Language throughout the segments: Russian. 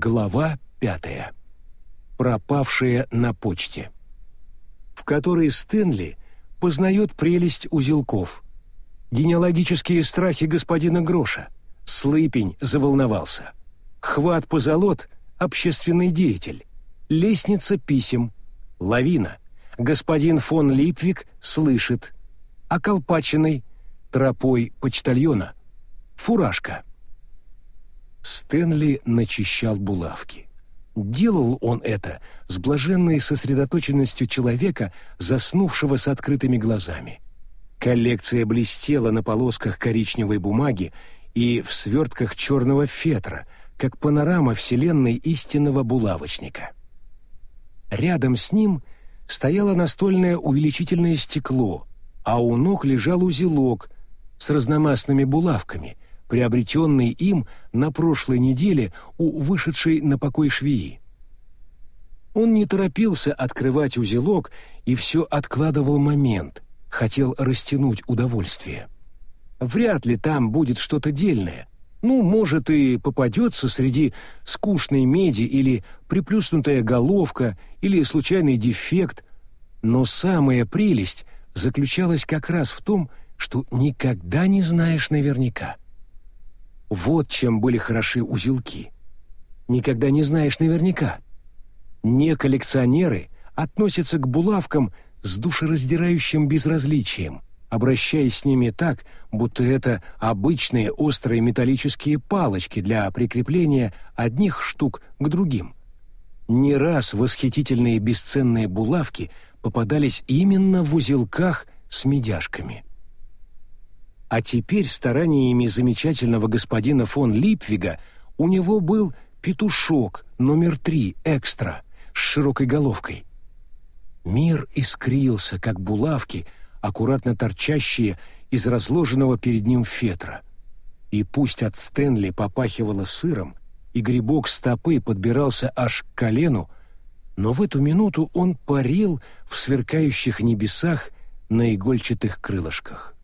Глава пятая. Пропавшие на почте. В которой Стэнли познает прелесть узелков. Генеалогические страхи господина Гроша. Слыпень заволновался. Хват позолот — общественный деятель. Лестница писем. Лавина. Господин фон Липвик слышит. Околпаченный. Тропой почтальона. Фуражка. Стэнли начищал булавки. Делал он это с блаженной сосредоточенностью человека, заснувшего с открытыми глазами. Коллекция блестела на полосках коричневой бумаги и в свертках черного фетра, как панорама вселенной истинного булавочника. Рядом с ним стояло настольное увеличительное стекло, а у ног лежал узелок с разномастными булавками — приобретенный им на прошлой неделе у вышедшей на покой швеи. Он не торопился открывать узелок и все откладывал момент, хотел растянуть удовольствие. Вряд ли там будет что-то дельное. Ну, может, и попадется среди скучной меди или приплюснутая головка или случайный дефект, но самая прелесть заключалась как раз в том, что никогда не знаешь наверняка. Вот чем были хороши узелки. Никогда не знаешь наверняка. Не коллекционеры относятся к булавкам с душераздирающим безразличием, обращаясь с ними так, будто это обычные острые металлические палочки для прикрепления одних штук к другим. Не раз восхитительные бесценные булавки попадались именно в узелках с медяшками. А теперь стараниями замечательного господина фон Липвига у него был петушок номер три экстра с широкой головкой. Мир искрился, как булавки, аккуратно торчащие из разложенного перед ним фетра. И пусть от Стэнли попахивало сыром, и грибок стопы подбирался аж к колену, но в эту минуту он парил в сверкающих небесах на игольчатых крылышках.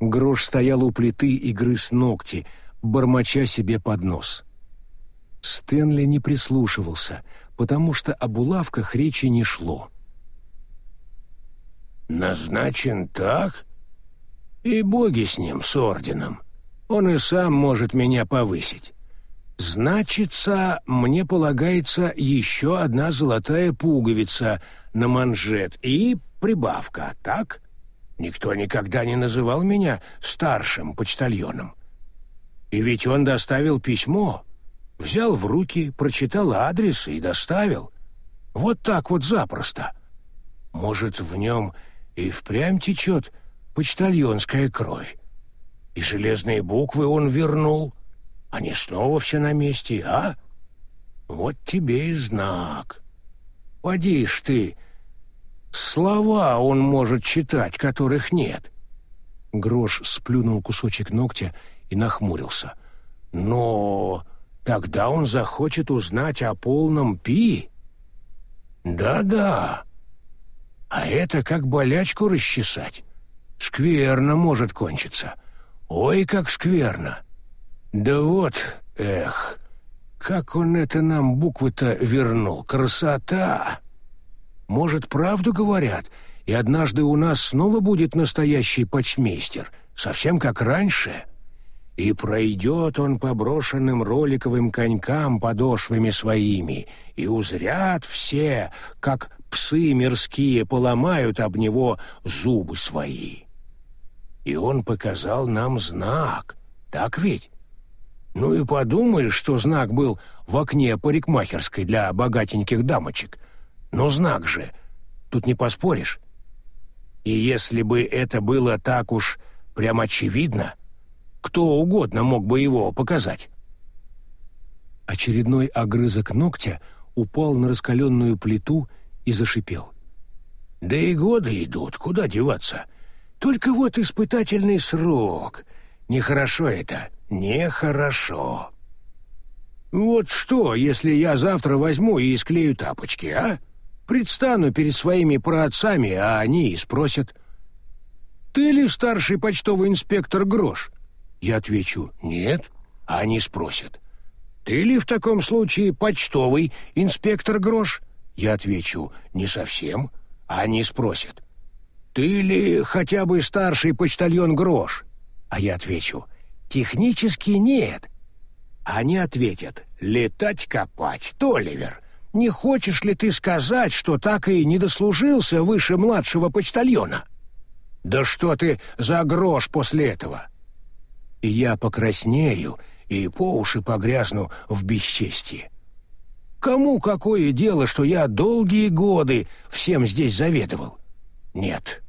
Грош стоял у плиты и грыз ногти, бормоча себе под нос. Стэнли не прислушивался, потому что о булавках речи не шло. «Назначен так? И боги с ним, с орденом. Он и сам может меня повысить. Значится, мне полагается еще одна золотая пуговица на манжет и прибавка, так?» Никто никогда не называл меня старшим почтальоном. И ведь он доставил письмо, взял в руки, прочитал адрес и доставил. Вот так вот запросто. Может, в нем и впрямь течет почтальонская кровь. И железные буквы он вернул. Они снова все на месте, а? Вот тебе и знак. Поди ж ты, — Слова он может читать, которых нет. Грош сплюнул кусочек ногтя и нахмурился. Но тогда он захочет узнать о полном пи. Да-да. А это как болячку расчесать. Скверно может кончиться. Ой, как скверно. Да вот, эх, как он это нам буквы-то вернул. Красота! Может, правду говорят, и однажды у нас снова будет настоящий почмейстер, совсем как раньше. И пройдет он по брошенным роликовым конькам подошвами своими, и узрят все, как псы мирские поломают об него зубы свои. И он показал нам знак, так ведь? Ну и подумали, что знак был в окне парикмахерской для богатеньких дамочек — но знак же, тут не поспоришь. И если бы это было так уж прям очевидно, кто угодно мог бы его показать. Очередной огрызок ногтя упал на раскаленную плиту и зашипел. «Да и годы идут, куда деваться? Только вот испытательный срок. Нехорошо это, нехорошо. Вот что, если я завтра возьму и склею тапочки, а?» Предстану перед своими праотцами, а они и спросят. «Ты ли старший почтовый инспектор Грош?» Я отвечу «Нет», а они спросят. Ты ли в таком случае почтовый инспектор Грош? Я отвечу, не совсем. А они спросят, ты ли хотя бы старший почтальон Грош? А я отвечу, технически нет. Они ответят, летать-копать, Толивер. Не хочешь ли ты сказать, что так и не дослужился выше младшего почтальона? Да что ты за грош после этого? И я покраснею и по уши погрязну в бесчестии. Кому какое дело, что я долгие годы всем здесь заведовал? Нет,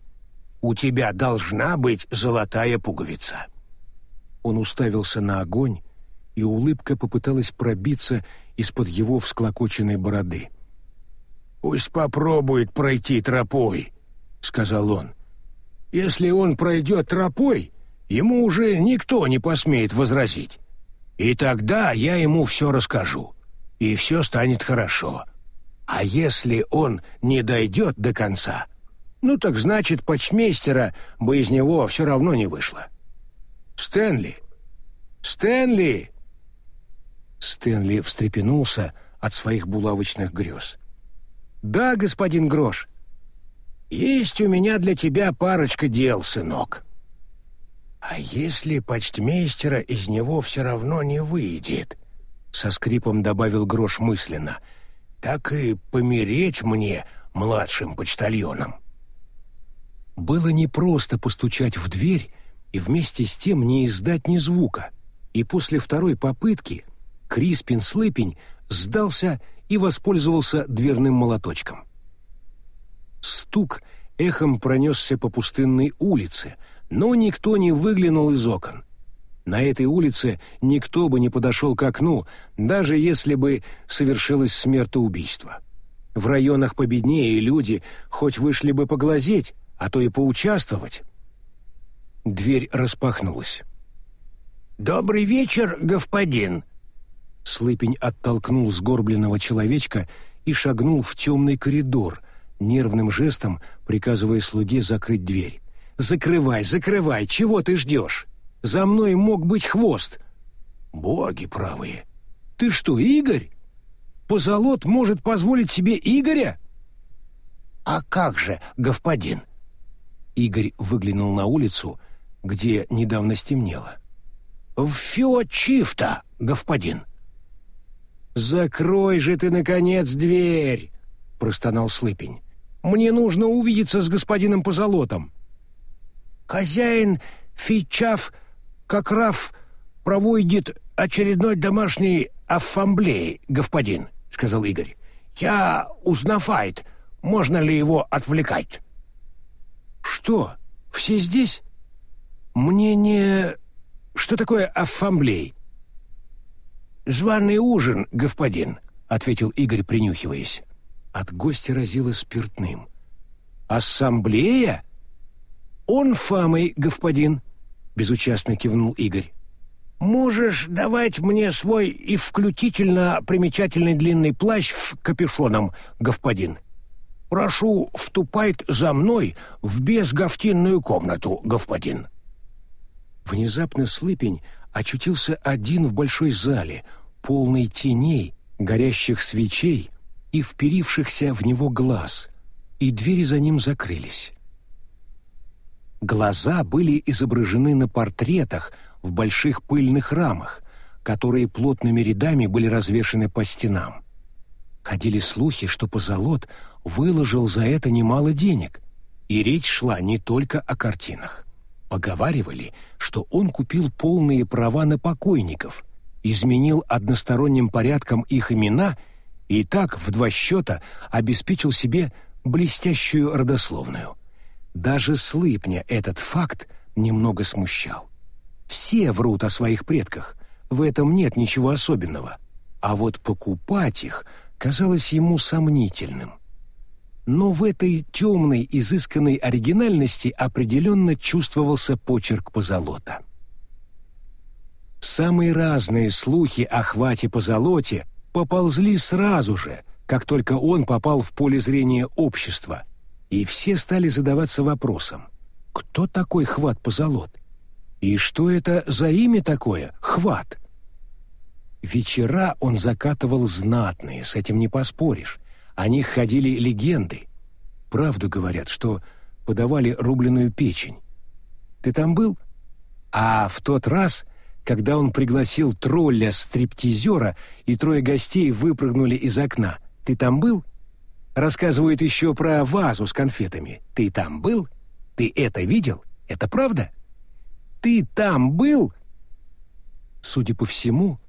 у тебя должна быть золотая пуговица. Он уставился на огонь, и улыбка попыталась пробиться из-под его всклокоченной бороды. «Пусть попробует пройти тропой», — сказал он. «Если он пройдет тропой, ему уже никто не посмеет возразить. И тогда я ему все расскажу, и все станет хорошо. А если он не дойдет до конца, ну так значит, почмейстера бы из него все равно не вышло. Стэнли! Стэнли!» Стэнли встрепенулся от своих булавочных грез. «Да, господин Грош. Есть у меня для тебя парочка дел, сынок. А если почтмейстера из него все равно не выйдет?» Со скрипом добавил Грош мысленно. «Так и помереть мне младшим почтальоном». Было непросто постучать в дверь и вместе с тем не издать ни звука, и после второй попытки Криспин-Слыпень сдался и воспользовался дверным молоточком. Стук эхом пронесся по пустынной улице, но никто не выглянул из окон. На этой улице никто бы не подошел к окну, даже если бы совершилось смертоубийство. В районах победнее люди хоть вышли бы поглазеть, а то и поучаствовать. Дверь распахнулась. «Добрый вечер, господин», Слыпень оттолкнул сгорбленного человечка и шагнул в темный коридор, нервным жестом приказывая слуге закрыть дверь. «Закрывай, закрывай! Чего ты ждешь? За мной мог быть хвост!» «Боги правые! Ты что, Игорь? Позолот может позволить себе Игоря?» «А как же, господин?» Игорь выглянул на улицу, где недавно стемнело. «В Феочифта, господин!» «Закрой же ты, наконец, дверь!» — простонал Слыпень. «Мне нужно увидеться с господином Позолотом». «Хозяин Фичав как раф проводит очередной домашний ассамблей, господин», — сказал Игорь. «Я узнавает, можно ли его отвлекать». «Что, все здесь?» «Мне не... Что такое ассамблей?» «Званый ужин, господин», — ответил Игорь, принюхиваясь. От гостя разило спиртным. «Ассамблея?» «Он фамой, господин», — безучастно кивнул Игорь. «Можешь давать мне свой и включительно примечательный длинный плащ в капюшоном, господин. Прошу, вступает за мной в безгостинную комнату, господин». Внезапно Слыпень очутился один в большой зале, полной теней, горящих свечей и вперившихся в него глаз, и двери за ним закрылись. Глаза были изображены на портретах в больших пыльных рамах, которые плотными рядами были развешаны по стенам. Ходили слухи, что Позолот выложил за это немало денег, и речь шла не только о картинах. Поговаривали, что он купил полные права на покойников, изменил односторонним порядком их имена и так в два счета обеспечил себе блестящую родословную. Даже Слыпня этот факт немного смущал. Все врут о своих предках, в этом нет ничего особенного, а вот покупать их казалось ему сомнительным но в этой темной, изысканной оригинальности определенно чувствовался почерк позолота. Самые разные слухи о хвате позолоте поползли сразу же, как только он попал в поле зрения общества, и все стали задаваться вопросом, кто такой хват позолот? И что это за имя такое, хват? Вечера он закатывал знатные, с этим не поспоришь. О них ходили легенды. Правду говорят, что подавали рубленую печень. Ты там был? А в тот раз, когда он пригласил тролля-стриптизера, и трое гостей выпрыгнули из окна, ты там был? Рассказывают еще про вазу с конфетами. Ты там был? Ты это видел? Это правда? Ты там был? Судя по всему,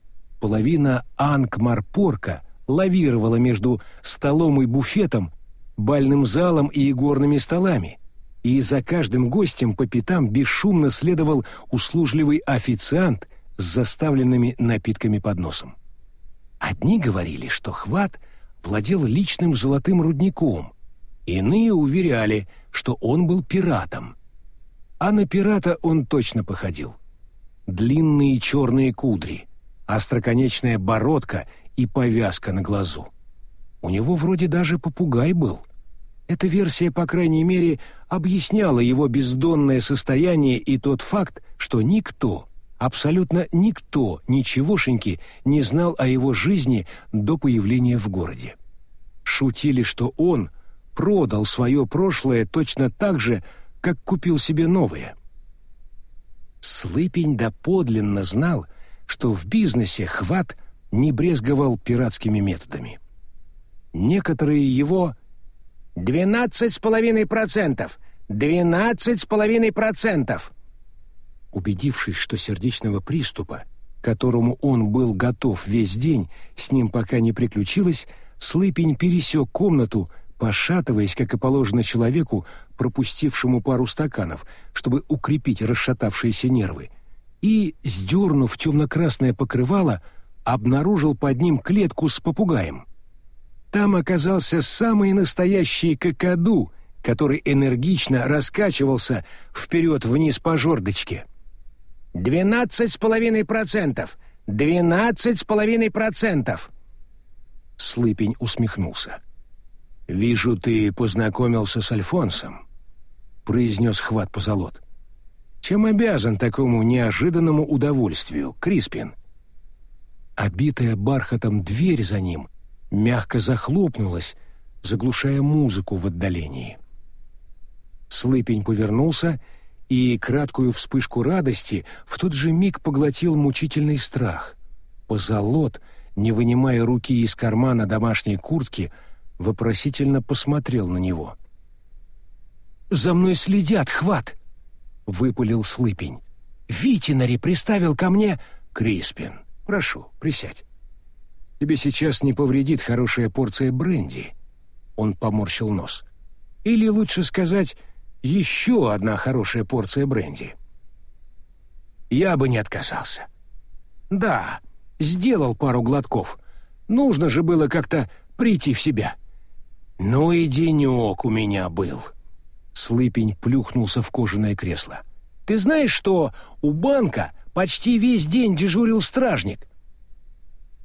половина Анкмарпорка лавировала между столом и буфетом, бальным залом и игорными столами, и за каждым гостем по пятам бесшумно следовал услужливый официант с заставленными напитками под носом. Одни говорили, что Хват владел личным золотым рудником, иные уверяли, что он был пиратом. А на пирата он точно походил. Длинные черные кудри, остроконечная бородка и повязка на глазу. У него вроде даже попугай был. Эта версия, по крайней мере, объясняла его бездонное состояние и тот факт, что никто, абсолютно никто ничегошеньки не знал о его жизни до появления в городе. Шутили, что он продал свое прошлое точно так же, как купил себе новое. Слыпень доподлинно знал, что в бизнесе хват не брезговал пиратскими методами. Некоторые его «Двенадцать с половиной процентов! Двенадцать с половиной процентов!» Убедившись, что сердечного приступа, которому он был готов весь день, с ним пока не приключилось, Слыпень пересек комнату, пошатываясь, как и положено человеку, пропустившему пару стаканов, чтобы укрепить расшатавшиеся нервы, и, сдернув темно-красное покрывало, обнаружил под ним клетку с попугаем. Там оказался самый настоящий какаду, который энергично раскачивался вперед-вниз по жердочке. «Двенадцать с половиной процентов! Двенадцать с половиной процентов!» Слыпень усмехнулся. «Вижу, ты познакомился с Альфонсом», — произнес хват позолот. Чем обязан такому неожиданному удовольствию, Криспин? Обитая бархатом дверь за ним мягко захлопнулась, заглушая музыку в отдалении. Слыпень повернулся и краткую вспышку радости в тот же миг поглотил мучительный страх. Позолот, не вынимая руки из кармана домашней куртки, вопросительно посмотрел на него. «За мной следят, хват!» — выпалил Слыпень. «Витинари приставил ко мне...» «Криспин, прошу, присядь. Тебе сейчас не повредит хорошая порция бренди». Он поморщил нос. «Или лучше сказать, еще одна хорошая порция бренди». «Я бы не отказался». «Да, сделал пару глотков. Нужно же было как-то прийти в себя». «Ну и денек у меня был». Слыпень плюхнулся в кожаное кресло. «Ты знаешь, что у банка почти весь день дежурил стражник?»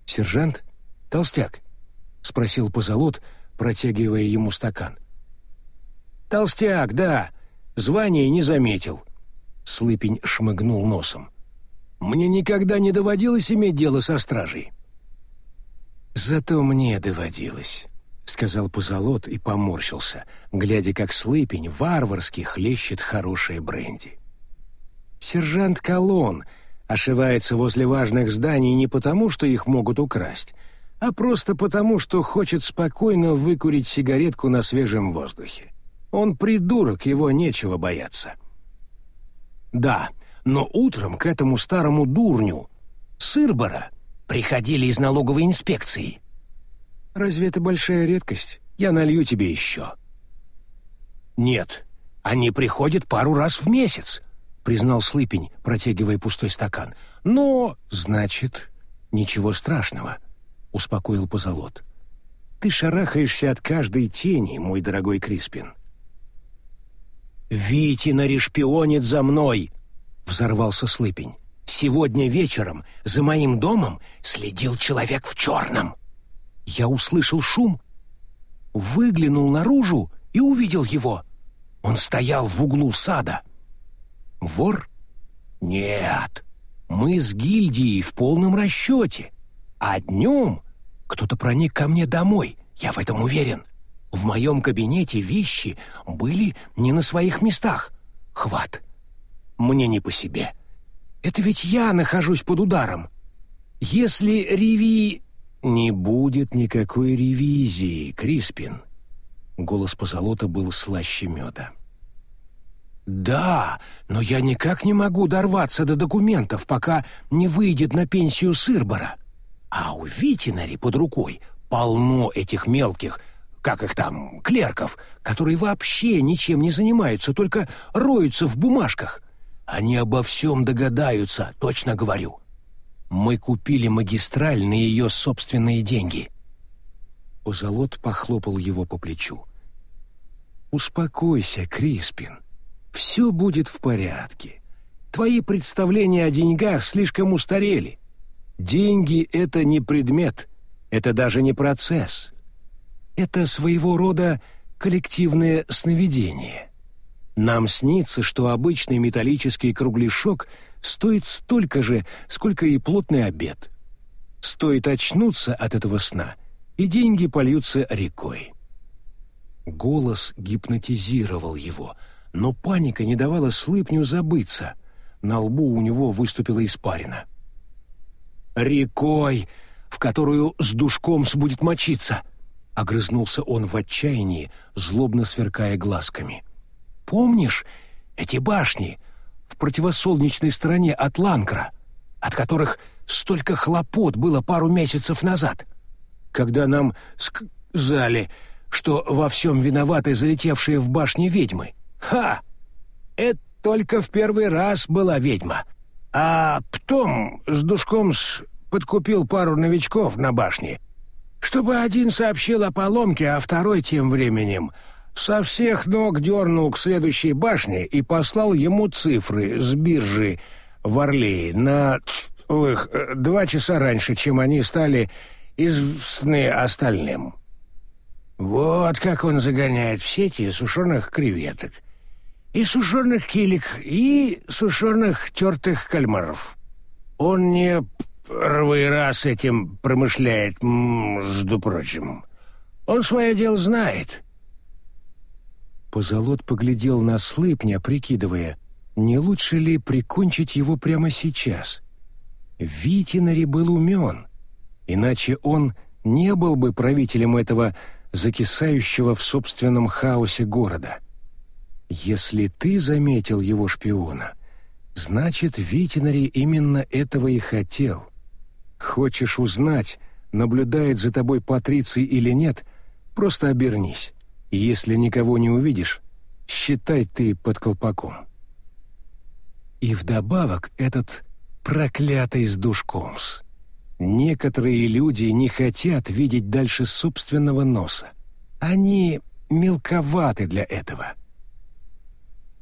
«Сержант? Толстяк?» — спросил Позолот, протягивая ему стакан. «Толстяк, да. Звание не заметил». Слыпень шмыгнул носом. «Мне никогда не доводилось иметь дело со стражей». «Зато мне доводилось». — сказал Позолот и поморщился, глядя, как слыпень варварски хлещет хорошее бренди. Сержант Колон ошивается возле важных зданий не потому, что их могут украсть, а просто потому, что хочет спокойно выкурить сигаретку на свежем воздухе. Он придурок, его нечего бояться. Да, но утром к этому старому дурню, Сырбора, приходили из налоговой инспекции — Разве это большая редкость? Я налью тебе еще». «Нет, они приходят пару раз в месяц», — признал Слыпень, протягивая пустой стакан. «Но, значит, ничего страшного», — успокоил Позолот. «Ты шарахаешься от каждой тени, мой дорогой Криспин». «Витина шпионит за мной!» — взорвался Слыпень. «Сегодня вечером за моим домом следил человек в черном». Я услышал шум, выглянул наружу и увидел его. Он стоял в углу сада. Вор? Нет, мы с гильдией в полном расчете. А днем кто-то проник ко мне домой, я в этом уверен. В моем кабинете вещи были не на своих местах. Хват. Мне не по себе. Это ведь я нахожусь под ударом. Если реви... Не будет никакой ревизии, Криспин. Голос позолота был слаще меда. «Да, но я никак не могу дорваться до документов, пока не выйдет на пенсию Сырбора. А у Витинари под рукой полно этих мелких, как их там, клерков, которые вообще ничем не занимаются, только роются в бумажках. Они обо всем догадаются, точно говорю. Мы купили магистраль на ее собственные деньги». Позолот похлопал его по плечу. «Успокойся, Криспин. Все будет в порядке. Твои представления о деньгах слишком устарели. Деньги — это не предмет, это даже не процесс. Это своего рода коллективное сновидение. Нам снится, что обычный металлический кругляшок стоит столько же, сколько и плотный обед. Стоит очнуться от этого сна, и деньги польются рекой. Голос гипнотизировал его, но паника не давала слыпню забыться. На лбу у него выступила испарина. «Рекой, в которую с душком сбудет мочиться!» — огрызнулся он в отчаянии, злобно сверкая глазками. «Помнишь эти башни в противосолнечной стороне от Ланкра, от которых столько хлопот было пару месяцев назад, когда нам сказали, что во всем виноваты залетевшие в башни ведьмы? Ха! Это только в первый раз была ведьма. А потом с душком с подкупил пару новичков на башне, чтобы один сообщил о поломке, а второй тем временем со всех ног дернул к следующей башне и послал ему цифры с биржи в Орлее на целых э, два часа раньше, чем они стали известны остальным. Вот как он загоняет в сети сушеных креветок, и сушеных килик, и сушеных тертых кальмаров. Он не первый раз этим промышляет, между прочим. Он свое дело знает. Позолот поглядел на слыпня, прикидывая, не лучше ли прикончить его прямо сейчас. Витинари был умен, иначе он не был бы правителем этого закисающего в собственном хаосе города. Если ты заметил его шпиона, значит, Витинари именно этого и хотел. Хочешь узнать, наблюдает за тобой Патриций или нет, просто обернись. Если никого не увидишь, считай ты под колпаком. И вдобавок этот проклятый сдушкомс. Некоторые люди не хотят видеть дальше собственного носа. Они мелковаты для этого.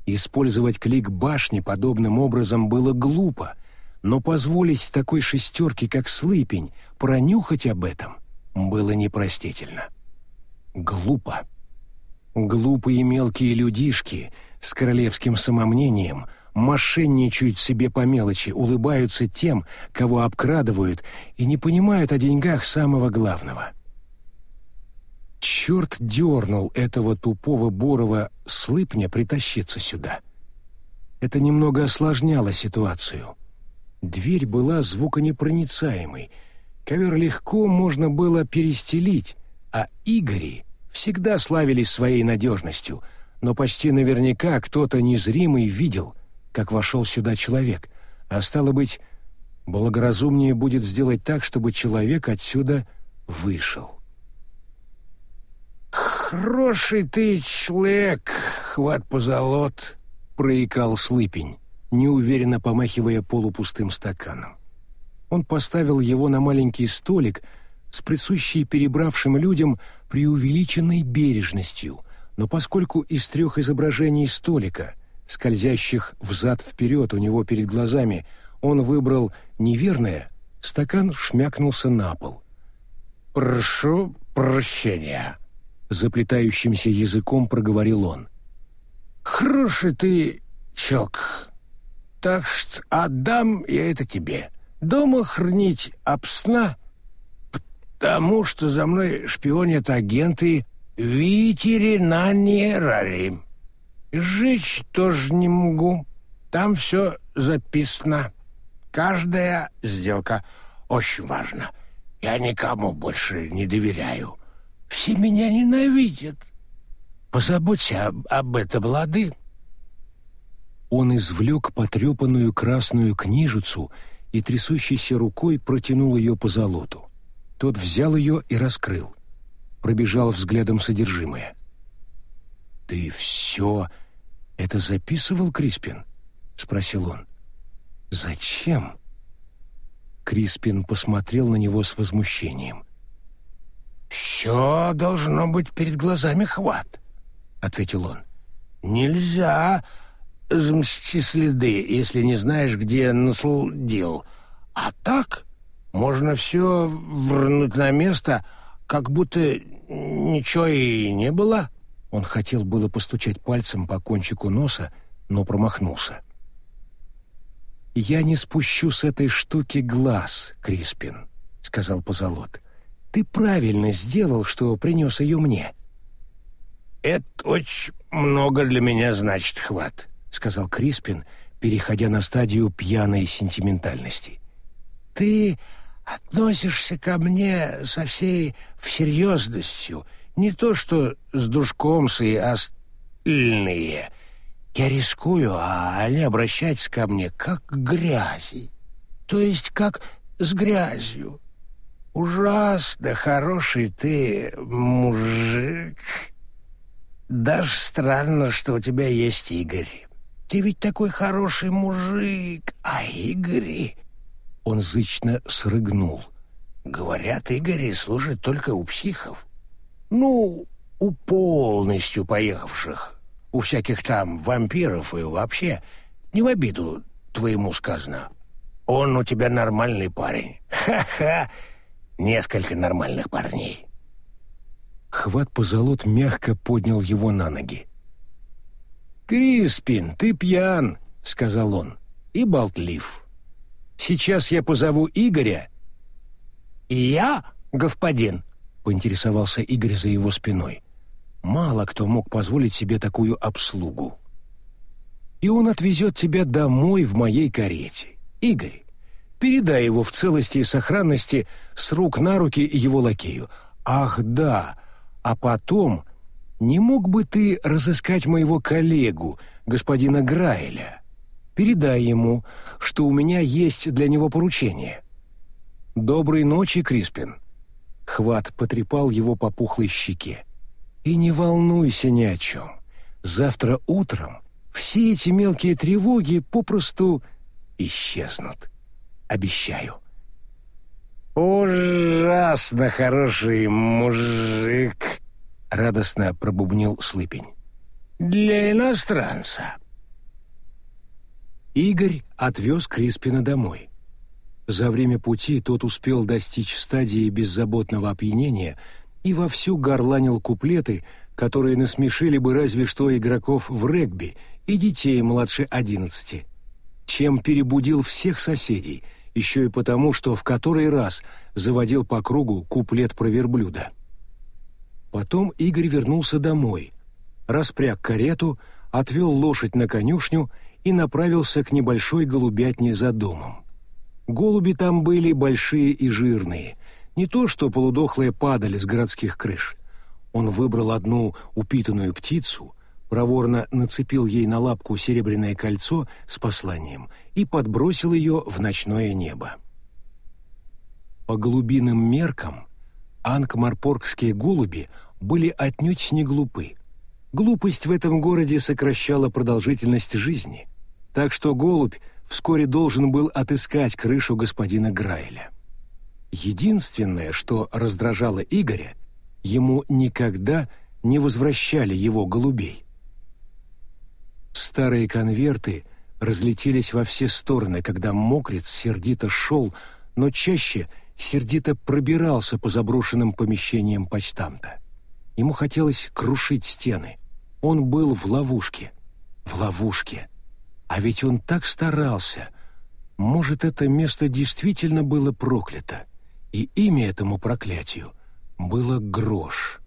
Использовать клик башни подобным образом было глупо, но позволить такой шестерке, как Слыпень, пронюхать об этом было непростительно. Глупо. Глупые мелкие людишки с королевским самомнением мошенничают себе по мелочи, улыбаются тем, кого обкрадывают, и не понимают о деньгах самого главного. Черт дернул этого тупого Борова слыпня притащиться сюда. Это немного осложняло ситуацию. Дверь была звуконепроницаемой, ковер легко можно было перестелить, а Игори всегда славились своей надежностью, но почти наверняка кто-то незримый видел, как вошел сюда человек, а стало быть, благоразумнее будет сделать так, чтобы человек отсюда вышел. «Хороший ты человек, хват позолот», — проикал Слыпень неуверенно помахивая полупустым стаканом. Он поставил его на маленький столик с присущей перебравшим людям преувеличенной бережностью, но поскольку из трех изображений столика, скользящих взад-вперед у него перед глазами, он выбрал неверное, стакан шмякнулся на пол. «Прошу прощения», — заплетающимся языком проговорил он. «Хороший ты, челк, так что отдам я это тебе. Дома хранить об сна тому, что за мной шпионят агенты ветеринариари. Сжечь тоже не могу. Там все записано. Каждая сделка очень важна. Я никому больше не доверяю. Все меня ненавидят. Позаботься об, об этом, лады. Он извлек потрепанную красную книжицу и трясущейся рукой протянул ее по золоту. Тот взял ее и раскрыл. Пробежал взглядом содержимое. «Ты все это записывал, Криспин?» — спросил он. «Зачем?» Криспин посмотрел на него с возмущением. «Все должно быть перед глазами хват», — ответил он. «Нельзя замсти следы, если не знаешь, где наследил. А так можно все вернуть на место, как будто ничего и не было». Он хотел было постучать пальцем по кончику носа, но промахнулся. «Я не спущу с этой штуки глаз, Криспин», — сказал Позолот. «Ты правильно сделал, что принес ее мне». «Это очень много для меня значит, хват», — сказал Криспин, переходя на стадию пьяной сентиментальности. «Ты относишься ко мне со всей всерьезностью, не то что с душком и остальные». Я рискую, а они обращаются ко мне как к грязи, то есть как с грязью. Ужасно хороший ты мужик. Даже странно, что у тебя есть Игорь. Ты ведь такой хороший мужик, а Игорь...» Он зычно срыгнул. «Говорят, Игорь служит только у психов. Ну, у полностью поехавших у всяких там вампиров и вообще, не в обиду твоему сказано. Он у тебя нормальный парень. Ха-ха! Несколько нормальных парней. Хват позолот мягко поднял его на ноги. «Криспин, ты пьян», — сказал он, — «и болтлив. Сейчас я позову Игоря». «Я, господин?» — поинтересовался Игорь за его спиной. Мало кто мог позволить себе такую обслугу. И он отвезет тебя домой в моей карете. Игорь, передай его в целости и сохранности с рук на руки его лакею. Ах, да, а потом не мог бы ты разыскать моего коллегу, господина Грайля? Передай ему, что у меня есть для него поручение. Доброй ночи, Криспин. Хват потрепал его по пухлой щеке. И не волнуйся ни о чем. Завтра утром все эти мелкие тревоги попросту исчезнут. Обещаю. «Ужасно хороший мужик!» — радостно пробубнил Слыпень. «Для иностранца!» Игорь отвез Криспина домой. За время пути тот успел достичь стадии беззаботного опьянения — и вовсю горланил куплеты, которые насмешили бы разве что игроков в регби и детей младше одиннадцати, чем перебудил всех соседей, еще и потому, что в который раз заводил по кругу куплет про верблюда. Потом Игорь вернулся домой, распряг карету, отвел лошадь на конюшню и направился к небольшой голубятне за домом. Голуби там были большие и жирные, не то что полудохлые падали с городских крыш. Он выбрал одну упитанную птицу, проворно нацепил ей на лапку серебряное кольцо с посланием и подбросил ее в ночное небо. По голубиным меркам анкмарпоргские голуби были отнюдь не глупы. Глупость в этом городе сокращала продолжительность жизни, так что голубь вскоре должен был отыскать крышу господина Грайля. Единственное, что раздражало Игоря, ему никогда не возвращали его голубей. Старые конверты разлетелись во все стороны, когда мокрец сердито шел, но чаще сердито пробирался по заброшенным помещениям почтамта. Ему хотелось крушить стены. Он был в ловушке. В ловушке. А ведь он так старался. Может, это место действительно было проклято и имя этому проклятию было Грош.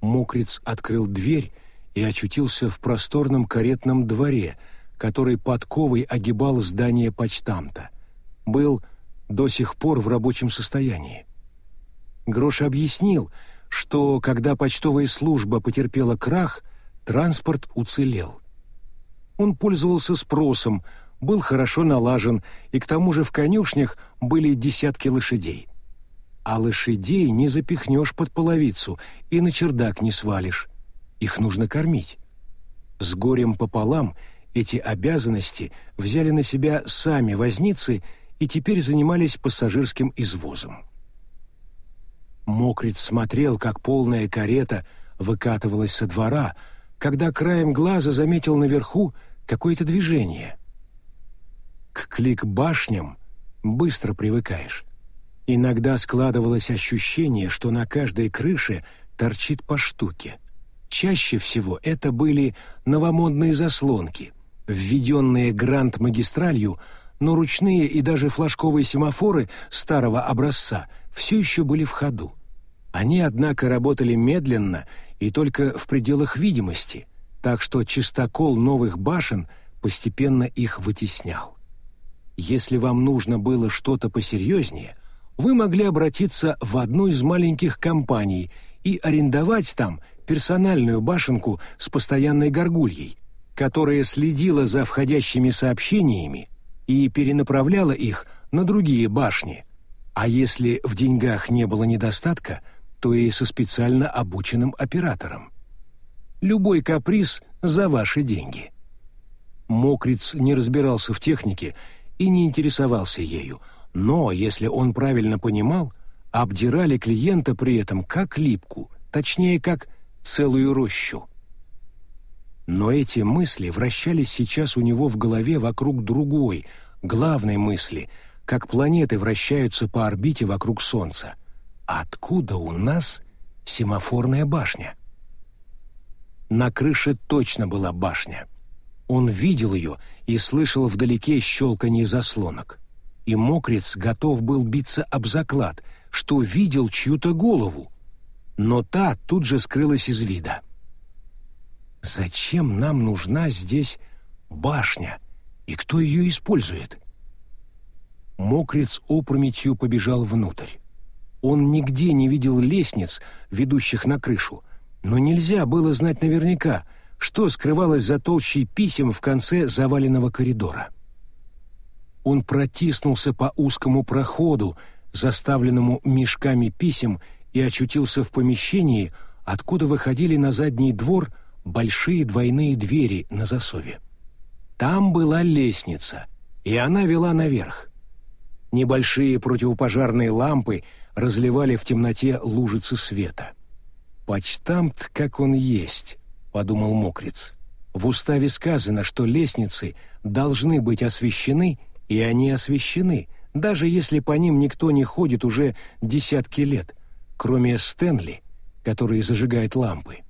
Мокриц открыл дверь и очутился в просторном каретном дворе, который подковой огибал здание почтамта. Был до сих пор в рабочем состоянии. Грош объяснил, что когда почтовая служба потерпела крах, транспорт уцелел. Он пользовался спросом, был хорошо налажен, и к тому же в конюшнях были десятки лошадей. А лошадей не запихнешь под половицу и на чердак не свалишь. Их нужно кормить. С горем пополам эти обязанности взяли на себя сами возницы и теперь занимались пассажирским извозом. Мокриц смотрел, как полная карета выкатывалась со двора, когда краем глаза заметил наверху какое-то движение. К клик-башням быстро привыкаешь. Иногда складывалось ощущение, что на каждой крыше торчит по штуке. Чаще всего это были новомодные заслонки, введенные гранд-магистралью, но ручные и даже флажковые семафоры старого образца все еще были в ходу. Они, однако, работали медленно и только в пределах видимости, так что чистокол новых башен постепенно их вытеснял. Если вам нужно было что-то посерьезнее, вы могли обратиться в одну из маленьких компаний и арендовать там персональную башенку с постоянной горгульей, которая следила за входящими сообщениями и перенаправляла их на другие башни. А если в деньгах не было недостатка, то и со специально обученным оператором. Любой каприз за ваши деньги. Мокриц не разбирался в технике и не интересовался ею, но, если он правильно понимал, обдирали клиента при этом как липку, точнее, как целую рощу. Но эти мысли вращались сейчас у него в голове вокруг другой, главной мысли, как планеты вращаются по орбите вокруг Солнца. Откуда у нас семафорная башня? На крыше точно была башня. Он видел ее и слышал вдалеке щелканье заслонок. И мокрец готов был биться об заклад, что видел чью-то голову. Но та тут же скрылась из вида. Зачем нам нужна здесь башня? И кто ее использует? Мокрец опрометью побежал внутрь. Он нигде не видел лестниц, ведущих на крышу, но нельзя было знать наверняка, что скрывалось за толщей писем в конце заваленного коридора. Он протиснулся по узкому проходу, заставленному мешками писем, и очутился в помещении, откуда выходили на задний двор большие двойные двери на засове. Там была лестница, и она вела наверх. Небольшие противопожарные лампы разливали в темноте лужицы света. «Почтамт, как он есть», — подумал Мокриц. В уставе сказано, что лестницы должны быть освещены, и они освещены, даже если по ним никто не ходит уже десятки лет, кроме Стэнли, который зажигает лампы.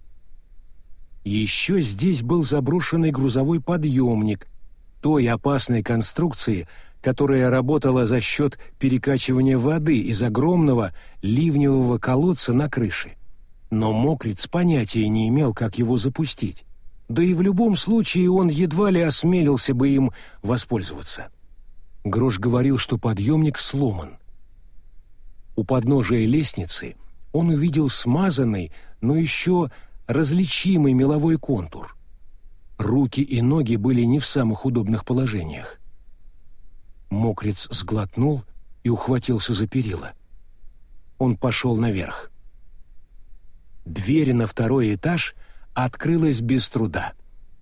Еще здесь был заброшенный грузовой подъемник той опасной конструкции, которая работала за счет перекачивания воды из огромного ливневого колодца на крыше. Но Мокриц понятия не имел, как его запустить. Да и в любом случае он едва ли осмелился бы им воспользоваться. Грош говорил, что подъемник сломан. У подножия лестницы он увидел смазанный, но еще различимый меловой контур. Руки и ноги были не в самых удобных положениях. Мокриц сглотнул и ухватился за перила. Он пошел наверх. Дверь на второй этаж открылась без труда.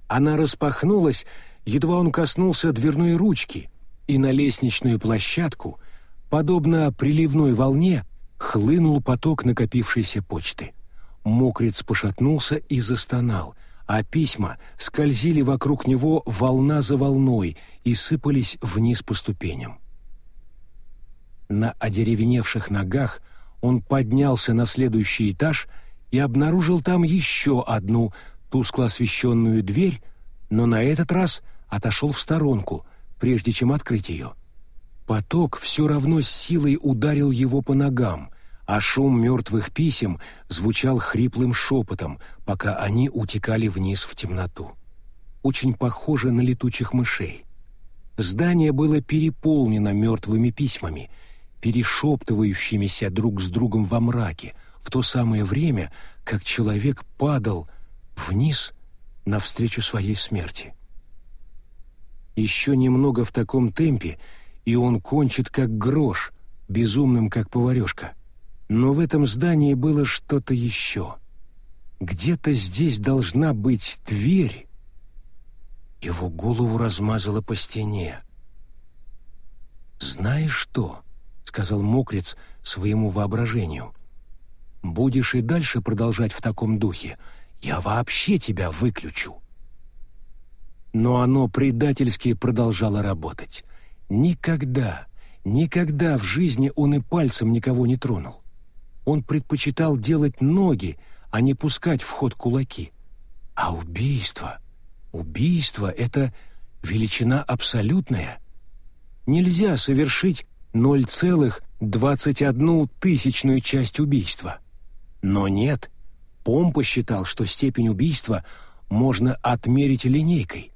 Она распахнулась, едва он коснулся дверной ручки, и на лестничную площадку, подобно приливной волне, хлынул поток накопившейся почты. Мокриц пошатнулся и застонал, а письма скользили вокруг него волна за волной и сыпались вниз по ступеням. На одеревеневших ногах он поднялся на следующий этаж и обнаружил там еще одну тускло освещенную дверь, но на этот раз отошел в сторонку, прежде чем открыть ее. Поток все равно с силой ударил его по ногам, а шум мертвых писем звучал хриплым шепотом, пока они утекали вниз в темноту. Очень похоже на летучих мышей. Здание было переполнено мертвыми письмами, перешептывающимися друг с другом во мраке, в то самое время, как человек падал вниз навстречу своей смерти. Еще немного в таком темпе, и он кончит как грош, безумным как поварешка. Но в этом здании было что-то еще. Где-то здесь должна быть дверь. Его голову размазало по стене. «Знаешь что?» — сказал Мокриц своему воображению. «Будешь и дальше продолжать в таком духе, я вообще тебя выключу». Но оно предательски продолжало работать. Никогда, никогда в жизни он и пальцем никого не тронул. Он предпочитал делать ноги, а не пускать в ход кулаки. А убийство, убийство — это величина абсолютная. Нельзя совершить 0,21 тысячную часть убийства. Но нет, Помпа считал, что степень убийства можно отмерить линейкой.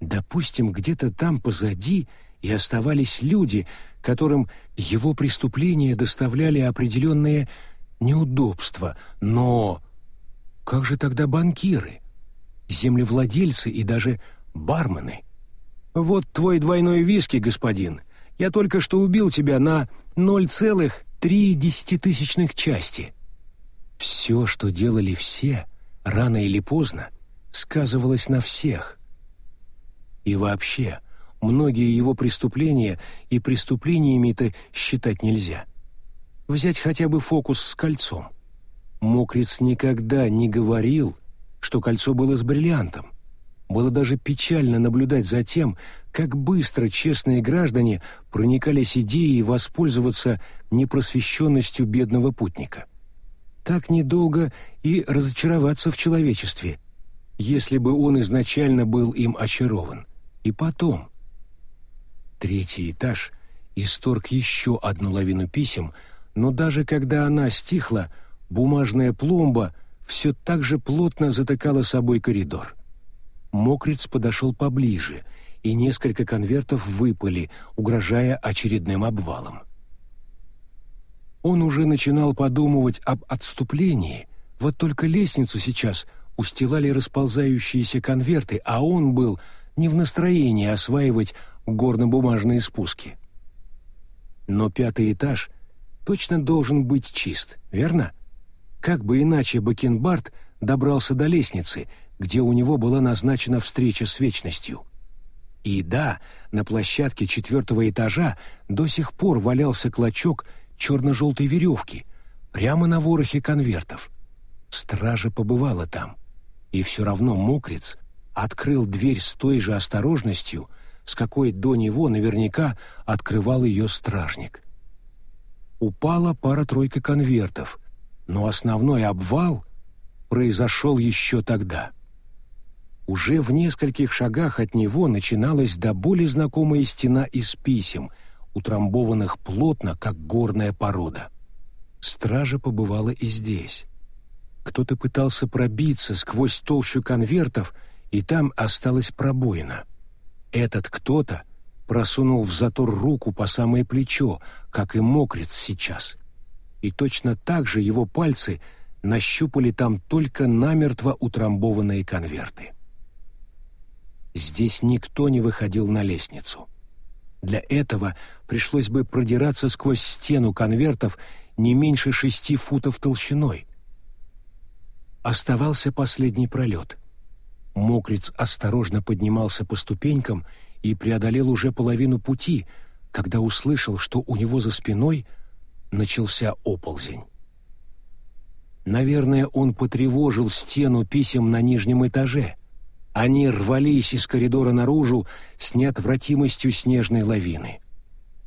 Допустим, где-то там позади — и оставались люди, которым его преступления доставляли определенные неудобства. Но как же тогда банкиры, землевладельцы и даже бармены? «Вот твой двойной виски, господин. Я только что убил тебя на 0,3 десятитысячных части». Все, что делали все, рано или поздно, сказывалось на всех. И вообще, многие его преступления и преступлениями-то считать нельзя. Взять хотя бы фокус с кольцом. Мокриц никогда не говорил, что кольцо было с бриллиантом. Было даже печально наблюдать за тем, как быстро честные граждане проникались идеей воспользоваться непросвещенностью бедного путника. Так недолго и разочароваться в человечестве, если бы он изначально был им очарован. И потом, Третий этаж исторг еще одну лавину писем, но даже когда она стихла, бумажная пломба все так же плотно затыкала собой коридор. Мокриц подошел поближе, и несколько конвертов выпали, угрожая очередным обвалом. Он уже начинал подумывать об отступлении, вот только лестницу сейчас устилали расползающиеся конверты, а он был не в настроении осваивать горно-бумажные спуски. Но пятый этаж точно должен быть чист, верно? Как бы иначе Бакенбард добрался до лестницы, где у него была назначена встреча с вечностью. И да, на площадке четвертого этажа до сих пор валялся клочок черно-желтой веревки, прямо на ворохе конвертов. Стража побывала там, и все равно мокрец открыл дверь с той же осторожностью, с какой до него наверняка открывал ее стражник. Упала пара-тройка конвертов, но основной обвал произошел еще тогда. Уже в нескольких шагах от него начиналась до боли знакомая стена из писем, утрамбованных плотно, как горная порода. Стража побывала и здесь. Кто-то пытался пробиться сквозь толщу конвертов, и там осталась пробоина — этот кто-то просунул в затор руку по самое плечо, как и мокрец сейчас. И точно так же его пальцы нащупали там только намертво утрамбованные конверты. Здесь никто не выходил на лестницу. Для этого пришлось бы продираться сквозь стену конвертов не меньше шести футов толщиной. Оставался последний пролет — Мокриц осторожно поднимался по ступенькам и преодолел уже половину пути, когда услышал, что у него за спиной начался оползень. Наверное, он потревожил стену писем на нижнем этаже. Они рвались из коридора наружу с неотвратимостью снежной лавины.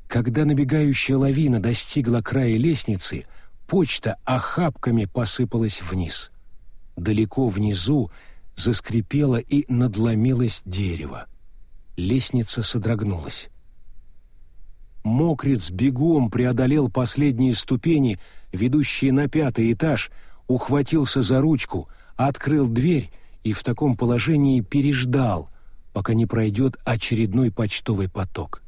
Когда набегающая лавина достигла края лестницы, почта охапками посыпалась вниз. Далеко внизу заскрипело и надломилось дерево. Лестница содрогнулась. Мокриц бегом преодолел последние ступени, ведущие на пятый этаж, ухватился за ручку, открыл дверь и в таком положении переждал, пока не пройдет очередной почтовый поток.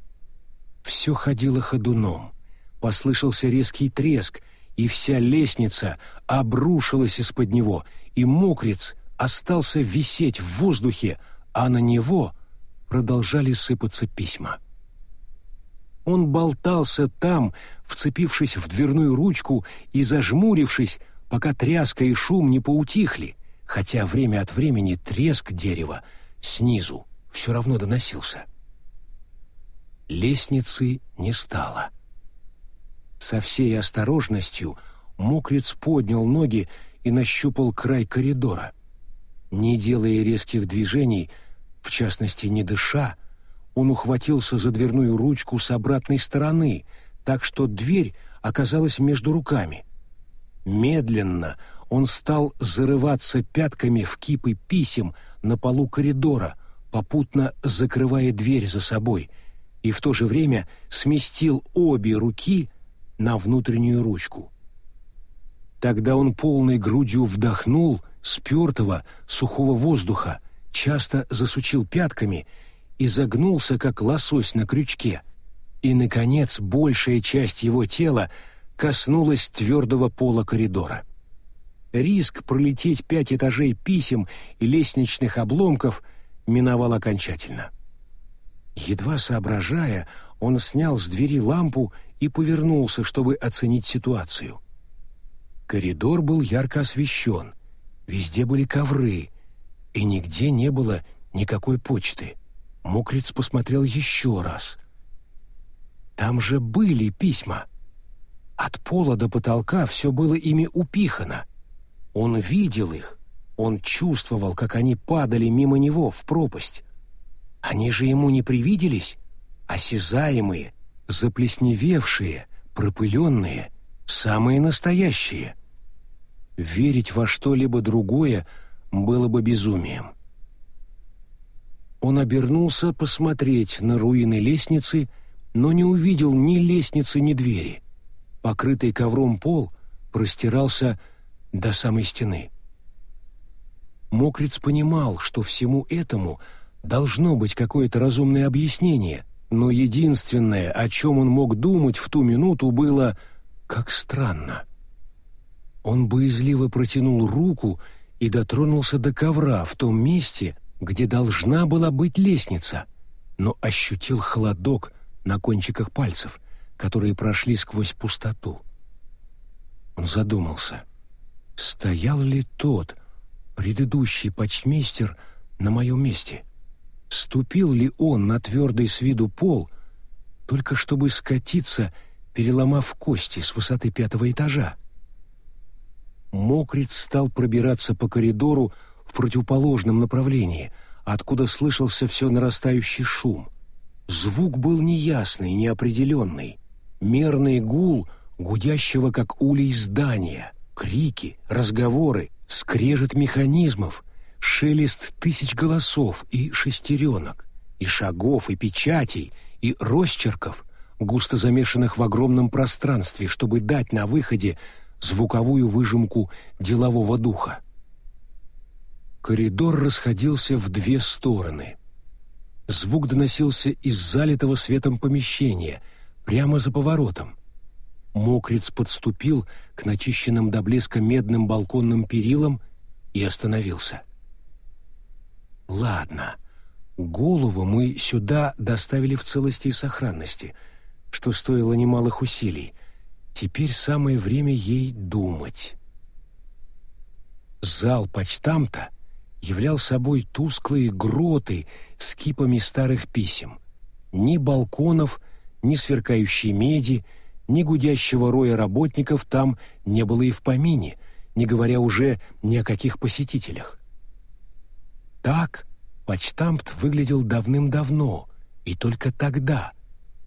Все ходило ходуном. Послышался резкий треск, и вся лестница обрушилась из-под него, и мокрец остался висеть в воздухе, а на него продолжали сыпаться письма. Он болтался там, вцепившись в дверную ручку и зажмурившись, пока тряска и шум не поутихли, хотя время от времени треск дерева снизу все равно доносился. Лестницы не стало. Со всей осторожностью мокрец поднял ноги и нащупал край коридора. Не делая резких движений, в частности, не дыша, он ухватился за дверную ручку с обратной стороны, так что дверь оказалась между руками. Медленно он стал зарываться пятками в кипы писем на полу коридора, попутно закрывая дверь за собой, и в то же время сместил обе руки на внутреннюю ручку. Тогда он полной грудью вдохнул спертого сухого воздуха, часто засучил пятками и загнулся, как лосось на крючке. И, наконец, большая часть его тела коснулась твердого пола коридора. Риск пролететь пять этажей писем и лестничных обломков миновал окончательно. Едва соображая, он снял с двери лампу и повернулся, чтобы оценить ситуацию. Коридор был ярко освещен, везде были ковры, и нигде не было никакой почты. Мокриц посмотрел еще раз. Там же были письма. От пола до потолка все было ими упихано. Он видел их, он чувствовал, как они падали мимо него в пропасть. Они же ему не привиделись, осязаемые, заплесневевшие, пропыленные, самые настоящие. Верить во что-либо другое было бы безумием. Он обернулся посмотреть на руины лестницы, но не увидел ни лестницы, ни двери. Покрытый ковром пол простирался до самой стены. Мокриц понимал, что всему этому должно быть какое-то разумное объяснение, но единственное, о чем он мог думать в ту минуту, было «как странно». Он боязливо протянул руку и дотронулся до ковра в том месте, где должна была быть лестница, но ощутил холодок на кончиках пальцев, которые прошли сквозь пустоту. Он задумался, стоял ли тот, предыдущий почтмейстер, на моем месте? Ступил ли он на твердый с виду пол, только чтобы скатиться, переломав кости с высоты пятого этажа? Мокриц стал пробираться по коридору, в противоположном направлении, откуда слышался все нарастающий шум. Звук был неясный, неопределенный. Мерный гул гудящего, как улей здания, крики, разговоры, скрежет механизмов, шелест тысяч голосов и шестеренок, и шагов, и печатей, и росчерков, густо замешанных в огромном пространстве, чтобы дать на выходе звуковую выжимку делового духа. Коридор расходился в две стороны. Звук доносился из залитого светом помещения, прямо за поворотом. Мокриц подступил к начищенным до блеска медным балконным перилам и остановился. «Ладно, голову мы сюда доставили в целости и сохранности, что стоило немалых усилий. Теперь самое время ей думать». Зал почтамта — являл собой тусклые гроты с кипами старых писем. Ни балконов, ни сверкающей меди, ни гудящего роя работников там не было и в помине, не говоря уже ни о каких посетителях. Так почтамт выглядел давным-давно, и только тогда,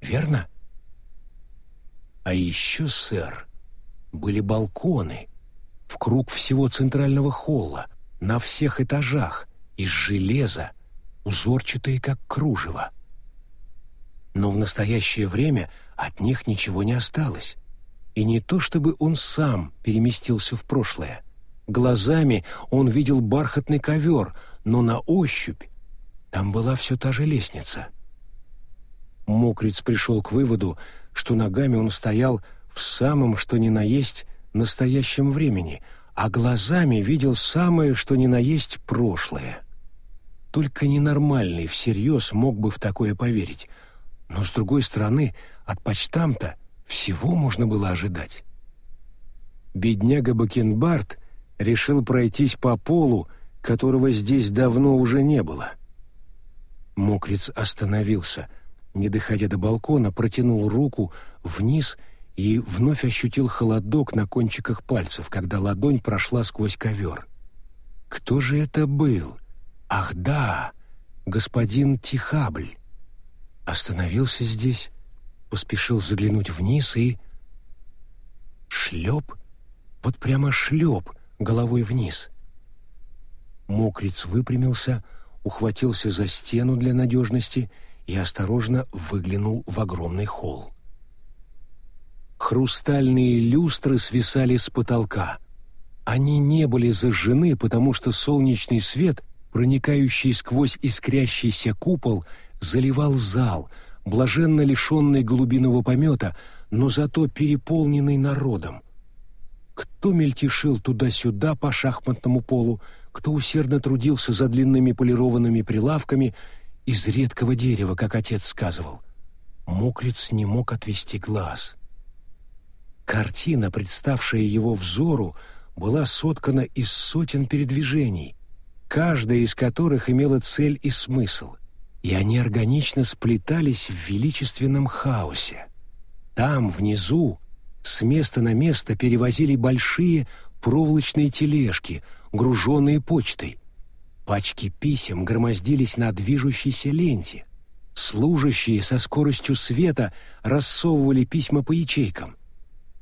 верно? А еще, сэр, были балконы в круг всего центрального холла, на всех этажах, из железа, узорчатые как кружево. Но в настоящее время от них ничего не осталось. И не то чтобы он сам переместился в прошлое. Глазами он видел бархатный ковер, но на ощупь там была все та же лестница. Мокриц пришел к выводу, что ногами он стоял в самом что ни на есть настоящем времени, а глазами видел самое что ни на есть прошлое. Только ненормальный всерьез мог бы в такое поверить. Но, с другой стороны, от почтамта всего можно было ожидать. Бедняга Бакенбард решил пройтись по полу, которого здесь давно уже не было. Мокриц остановился, не доходя до балкона, протянул руку вниз и вновь ощутил холодок на кончиках пальцев, когда ладонь прошла сквозь ковер. Кто же это был? Ах да, господин Тихабль. Остановился здесь, поспешил заглянуть вниз и... Шлеп, вот прямо шлеп, головой вниз. Мокриц выпрямился, ухватился за стену для надежности и осторожно выглянул в огромный холл. Хрустальные люстры свисали с потолка. Они не были зажжены, потому что солнечный свет, проникающий сквозь искрящийся купол, заливал зал, блаженно лишенный голубиного помета, но зато переполненный народом. Кто мельтешил туда-сюда по шахматному полу, кто усердно трудился за длинными полированными прилавками из редкого дерева, как отец сказывал. Мокриц не мог отвести глаз. Картина, представшая его взору, была соткана из сотен передвижений, каждая из которых имела цель и смысл и они органично сплетались в величественном хаосе. Там, внизу, с места на место перевозили большие проволочные тележки, груженные почтой. Пачки писем громоздились на движущейся ленте. Служащие со скоростью света рассовывали письма по ячейкам.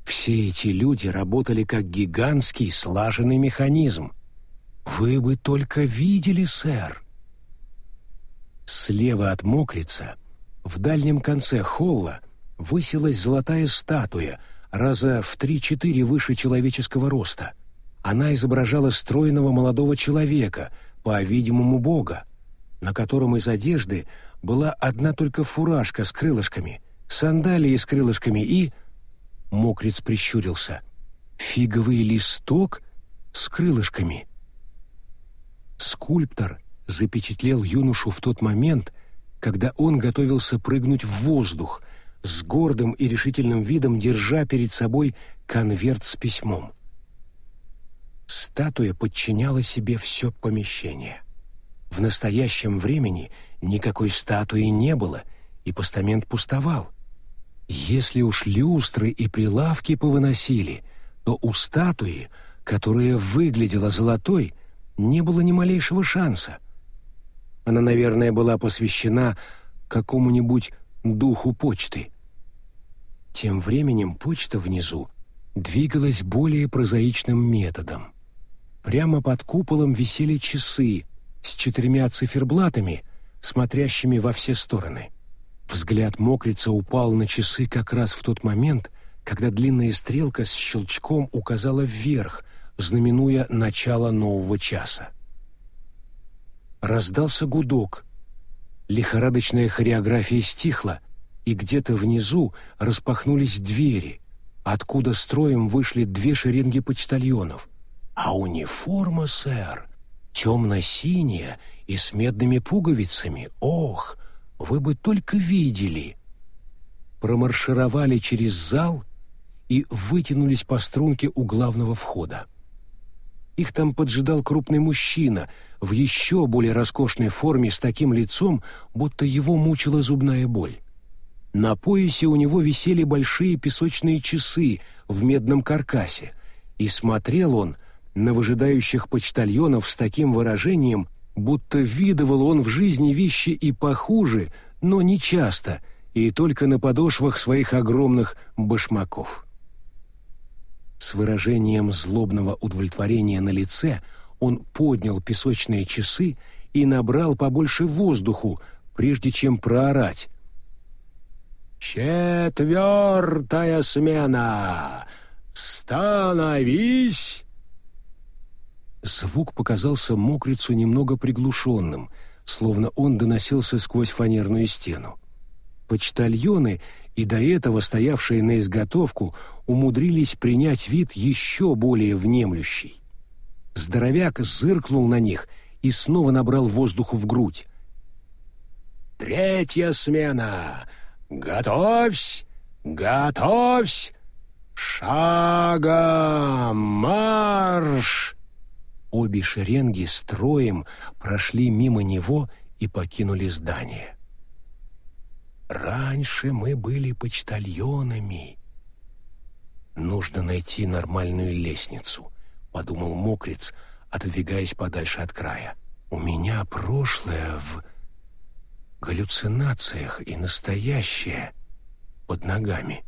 Все эти люди работали как гигантский слаженный механизм. «Вы бы только видели, сэр!» Слева от мокрица, в дальнем конце холла, высилась золотая статуя, раза в три-четыре выше человеческого роста. Она изображала стройного молодого человека, по-видимому, бога, на котором из одежды была одна только фуражка с крылышками, сандалии с крылышками и... Мокриц прищурился. Фиговый листок с крылышками. Скульптор запечатлел юношу в тот момент, когда он готовился прыгнуть в воздух, с гордым и решительным видом держа перед собой конверт с письмом. Статуя подчиняла себе все помещение. В настоящем времени никакой статуи не было, и постамент пустовал. Если уж люстры и прилавки повыносили, то у статуи, которая выглядела золотой, не было ни малейшего шанса — она, наверное, была посвящена какому-нибудь духу почты. Тем временем почта внизу двигалась более прозаичным методом. Прямо под куполом висели часы с четырьмя циферблатами, смотрящими во все стороны. Взгляд мокрица упал на часы как раз в тот момент, когда длинная стрелка с щелчком указала вверх, знаменуя начало нового часа. Раздался гудок. Лихорадочная хореография стихла, и где-то внизу распахнулись двери, откуда строем вышли две шеренги почтальонов. А униформа, сэр, темно-синяя и с медными пуговицами. Ох, вы бы только видели! Промаршировали через зал и вытянулись по струнке у главного входа. Их там поджидал крупный мужчина в еще более роскошной форме с таким лицом, будто его мучила зубная боль. На поясе у него висели большие песочные часы в медном каркасе, и смотрел он на выжидающих почтальонов с таким выражением, будто видывал он в жизни вещи и похуже, но не часто, и только на подошвах своих огромных башмаков. С выражением злобного удовлетворения на лице он поднял песочные часы и набрал побольше воздуху, прежде чем проорать. Четвертая смена! Становись!» Звук показался мокрицу немного приглушенным, словно он доносился сквозь фанерную стену. Почтальоны, и до этого стоявшие на изготовку, умудрились принять вид еще более внемлющий. Здоровяк зыркнул на них и снова набрал воздуху в грудь. «Третья смена! Готовься! Готовься! Шагом марш!» Обе шеренги строем прошли мимо него и покинули здание. Раньше мы были почтальонами. Нужно найти нормальную лестницу, подумал Мокриц, отодвигаясь подальше от края. У меня прошлое в галлюцинациях и настоящее под ногами.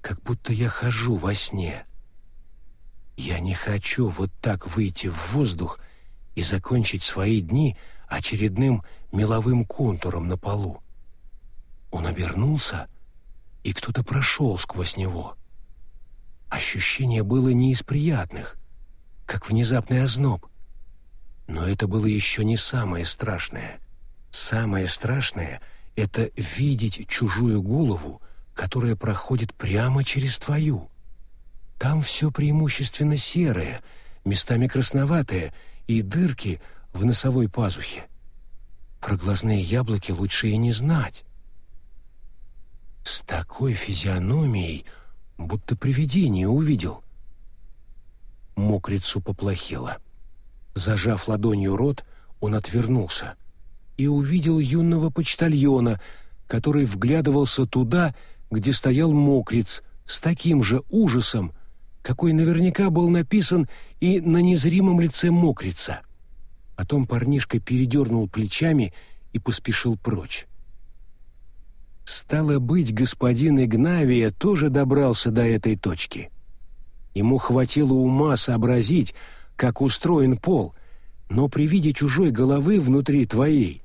Как будто я хожу во сне. Я не хочу вот так выйти в воздух и закончить свои дни очередным меловым контуром на полу. Он обернулся, и кто-то прошел сквозь него. Ощущение было не из приятных, как внезапный озноб. Но это было еще не самое страшное. Самое страшное — это видеть чужую голову, которая проходит прямо через твою. Там все преимущественно серое, местами красноватое и дырки в носовой пазухе. Про глазные яблоки лучше и не знать. С такой физиономией, будто привидение увидел. Мокрицу поплохело. Зажав ладонью рот, он отвернулся и увидел юного почтальона, который вглядывался туда, где стоял мокриц, с таким же ужасом, какой наверняка был написан и на незримом лице мокрица. Потом парнишка передернул плечами и поспешил прочь. Стало быть, господин Игнавия тоже добрался до этой точки. Ему хватило ума сообразить, как устроен пол, но при виде чужой головы внутри твоей...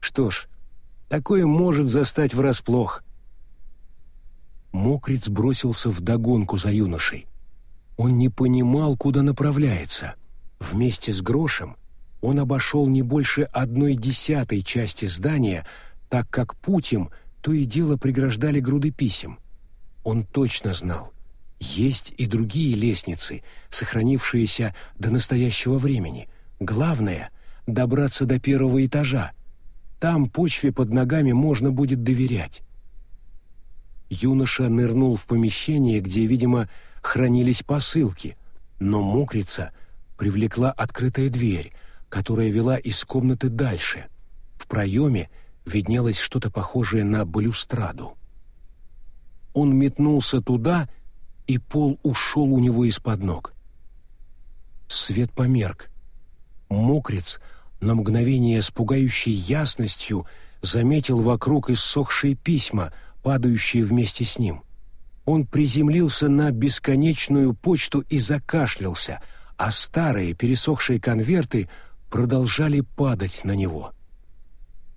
Что ж, такое может застать врасплох. Мокриц бросился в догонку за юношей. Он не понимал, куда направляется. Вместе с Грошем он обошел не больше одной десятой части здания, так как путем то и дело преграждали груды писем. Он точно знал, есть и другие лестницы, сохранившиеся до настоящего времени. Главное — добраться до первого этажа. Там почве под ногами можно будет доверять. Юноша нырнул в помещение, где, видимо, хранились посылки, но мокрица привлекла открытая дверь, которая вела из комнаты дальше. В проеме виднелось что-то похожее на балюстраду. Он метнулся туда, и пол ушел у него из-под ног. Свет померк. Мокриц на мгновение с пугающей ясностью заметил вокруг иссохшие письма, падающие вместе с ним. Он приземлился на бесконечную почту и закашлялся, а старые пересохшие конверты продолжали падать на него.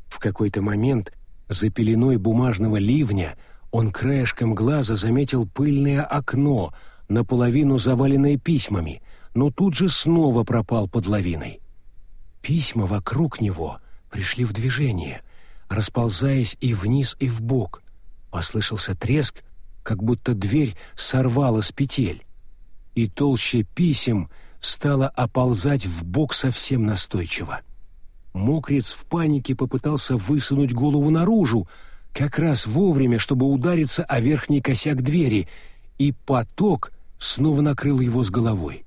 В какой-то момент за пеленой бумажного ливня он краешком глаза заметил пыльное окно, наполовину заваленное письмами, но тут же снова пропал под лавиной. Письма вокруг него пришли в движение, расползаясь и вниз, и вбок. Послышался треск, как будто дверь сорвала с петель, и толще писем стала оползать в бок совсем настойчиво. Мокрец в панике попытался высунуть голову наружу, как раз вовремя, чтобы удариться о верхний косяк двери, и поток снова накрыл его с головой.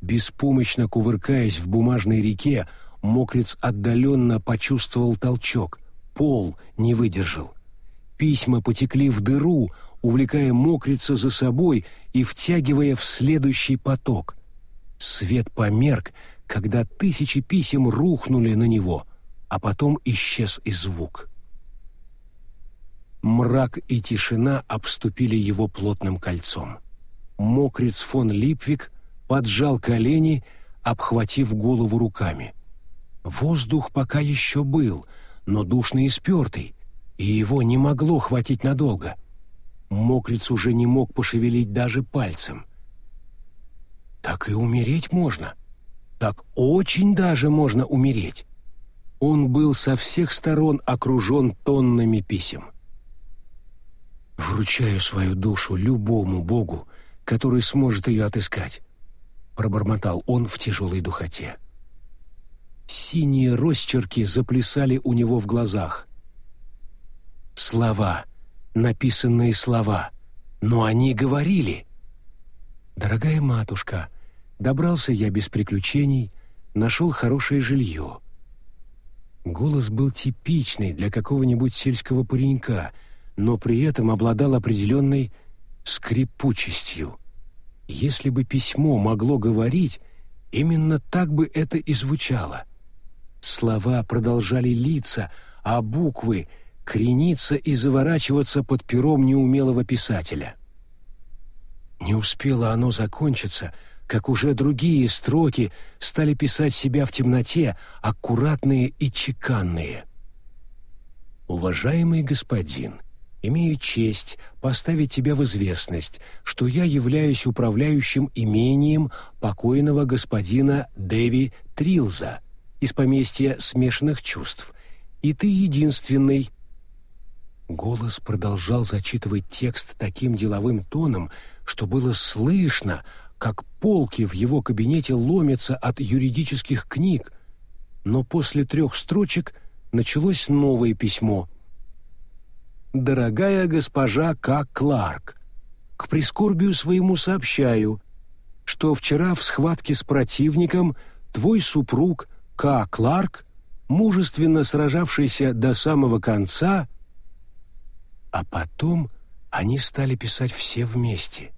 Беспомощно кувыркаясь в бумажной реке, Мокрец отдаленно почувствовал толчок. Пол не выдержал. Письма потекли в дыру, увлекая Мокрица за собой и втягивая в следующий поток. Свет померк, когда тысячи писем рухнули на него, а потом исчез и звук. Мрак и тишина обступили его плотным кольцом. Мокриц фон Липвик поджал колени, обхватив голову руками. Воздух пока еще был, но душный и спертый, и его не могло хватить надолго. Мокриц уже не мог пошевелить даже пальцем. Так и умереть можно. Так очень даже можно умереть. Он был со всех сторон окружен тоннами писем. «Вручаю свою душу любому богу, который сможет ее отыскать», — пробормотал он в тяжелой духоте. Синие росчерки заплясали у него в глазах. Слова, написанные слова, но они говорили. «Дорогая матушка, добрался я без приключений, нашел хорошее жилье». Голос был типичный для какого-нибудь сельского паренька, но при этом обладал определенной скрипучестью. Если бы письмо могло говорить, именно так бы это и звучало. Слова продолжали литься, а буквы — крениться и заворачиваться под пером неумелого писателя. Не успело оно закончиться, как уже другие строки стали писать себя в темноте, аккуратные и чеканные. «Уважаемый господин, имею честь поставить тебя в известность, что я являюсь управляющим имением покойного господина Дэви Трилза» из поместья смешанных чувств, и ты единственный». Голос продолжал зачитывать текст таким деловым тоном, что было слышно, как полки в его кабинете ломятся от юридических книг, но после трех строчек началось новое письмо. «Дорогая госпожа К. Кларк, к прискорбию своему сообщаю, что вчера в схватке с противником твой супруг к. Кларк, мужественно сражавшийся до самого конца, а потом они стали писать все вместе.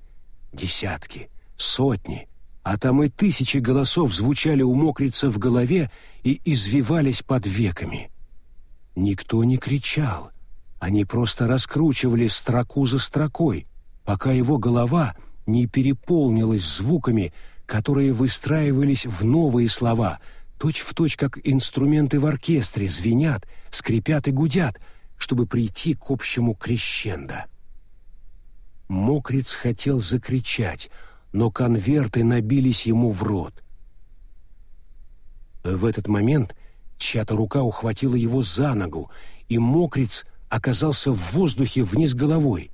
Десятки, сотни, а там и тысячи голосов звучали у мокрица в голове и извивались под веками. Никто не кричал, они просто раскручивали строку за строкой, пока его голова не переполнилась звуками, которые выстраивались в новые слова — точь-в-точь, точь, как инструменты в оркестре, звенят, скрипят и гудят, чтобы прийти к общему крещендо. Мокриц хотел закричать, но конверты набились ему в рот. В этот момент чья-то рука ухватила его за ногу, и Мокриц оказался в воздухе вниз головой.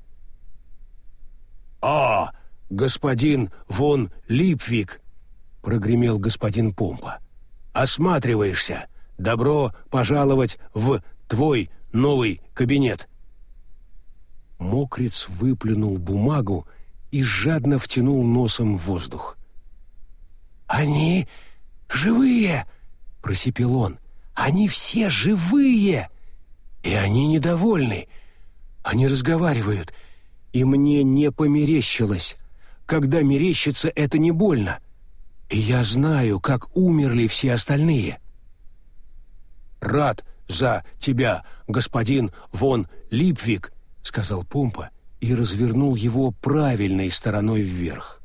«А, господин Вон Липвик!» — прогремел господин Помпа осматриваешься. Добро пожаловать в твой новый кабинет». Мокриц выплюнул бумагу и жадно втянул носом воздух. «Они живые!» — просипел он. «Они все живые! И они недовольны. Они разговаривают, и мне не померещилось. Когда мерещится, это не больно. И я знаю, как умерли все остальные. «Рад за тебя, господин Вон Липвик», — сказал Помпа и развернул его правильной стороной вверх.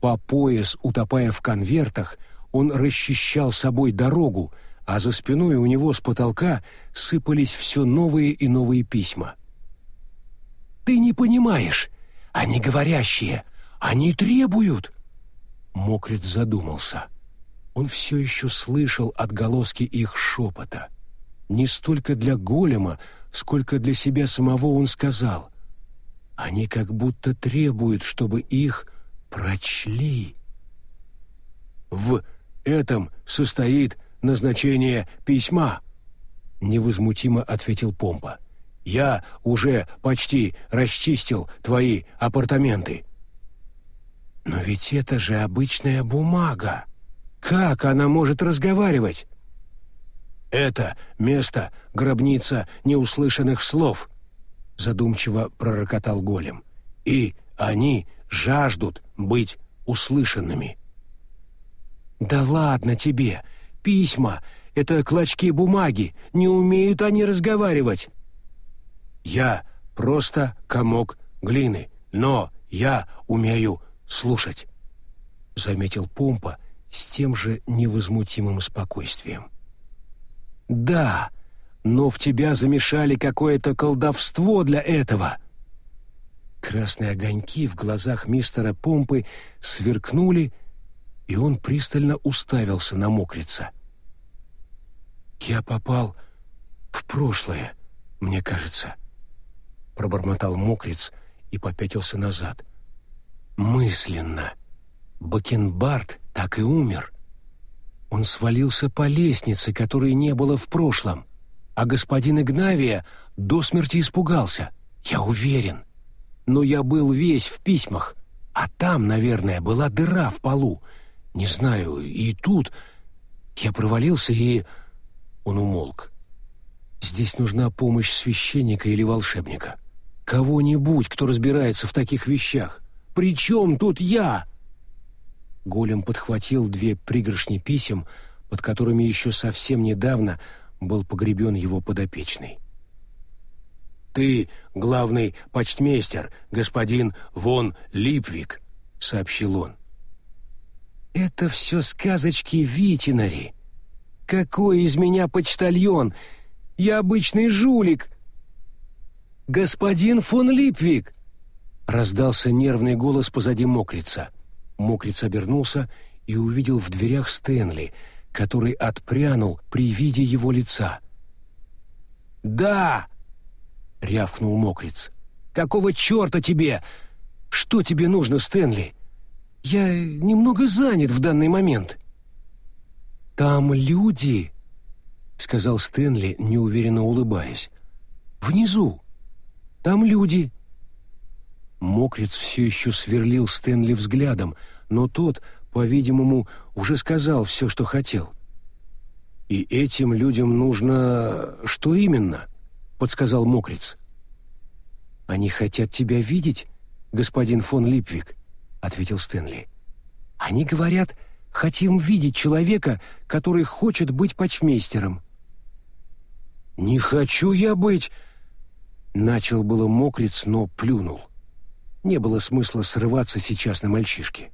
По пояс, утопая в конвертах, он расчищал собой дорогу, а за спиной у него с потолка сыпались все новые и новые письма. «Ты не понимаешь, они говорящие, они требуют!» Мокриц задумался. Он все еще слышал отголоски их шепота. Не столько для голема, сколько для себя самого он сказал. Они как будто требуют, чтобы их прочли. «В этом состоит назначение письма», — невозмутимо ответил Помпа. «Я уже почти расчистил твои апартаменты». Но ведь это же обычная бумага. Как она может разговаривать? Это место — гробница неуслышанных слов, задумчиво пророкотал голем. И они жаждут быть услышанными. Да ладно тебе, письма — это клочки бумаги, не умеют они разговаривать. Я просто комок глины, но я умею слушать», — заметил Помпа с тем же невозмутимым спокойствием. «Да, но в тебя замешали какое-то колдовство для этого». Красные огоньки в глазах мистера Помпы сверкнули, и он пристально уставился на мокрица. «Я попал в прошлое, мне кажется», — пробормотал мокриц и попятился назад. «Мысленно. Бакенбард так и умер. Он свалился по лестнице, которой не было в прошлом, а господин Игнавия до смерти испугался, я уверен» но я был весь в письмах, а там, наверное, была дыра в полу. Не знаю, и тут я провалился и... Он умолк. Здесь нужна помощь священника или волшебника. Кого-нибудь, кто разбирается в таких вещах. Причем тут я?» Голем подхватил две пригоршни писем, под которыми еще совсем недавно был погребен его подопечный. «Ты главный почтмейстер, господин Вон Липвик», — сообщил он. «Это все сказочки Витинари. Какой из меня почтальон? Я обычный жулик!» «Господин фон Липвик!» — раздался нервный голос позади мокрица. Мокриц обернулся и увидел в дверях Стэнли, который отпрянул при виде его лица. «Да!» — рявкнул мокриц. «Какого черта тебе? Что тебе нужно, Стэнли? Я немного занят в данный момент». «Там люди», — сказал Стэнли, неуверенно улыбаясь. «Внизу. Там люди». Мокриц все еще сверлил Стэнли взглядом, но тот, по-видимому, уже сказал все, что хотел. «И этим людям нужно... что именно?» — подсказал Мокриц. «Они хотят тебя видеть, господин фон Липвик», — ответил Стэнли. «Они говорят, хотим видеть человека, который хочет быть почмейстером». «Не хочу я быть...» Начал было мокриц, но плюнул. Не было смысла срываться сейчас на мальчишке.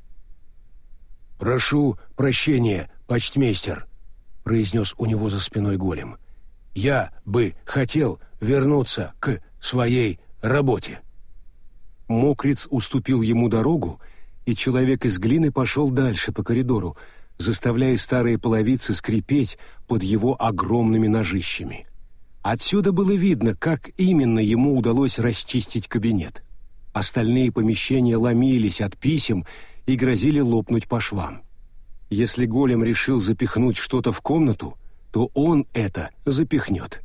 «Прошу прощения, почтмейстер», — произнес у него за спиной голем. «Я бы хотел вернуться к своей работе». Мокриц уступил ему дорогу, и человек из глины пошел дальше по коридору, заставляя старые половицы скрипеть под его огромными ножищами. Отсюда было видно, как именно ему удалось расчистить кабинет. Остальные помещения ломились от писем и грозили лопнуть по швам. Если голем решил запихнуть что-то в комнату, то он это запихнет.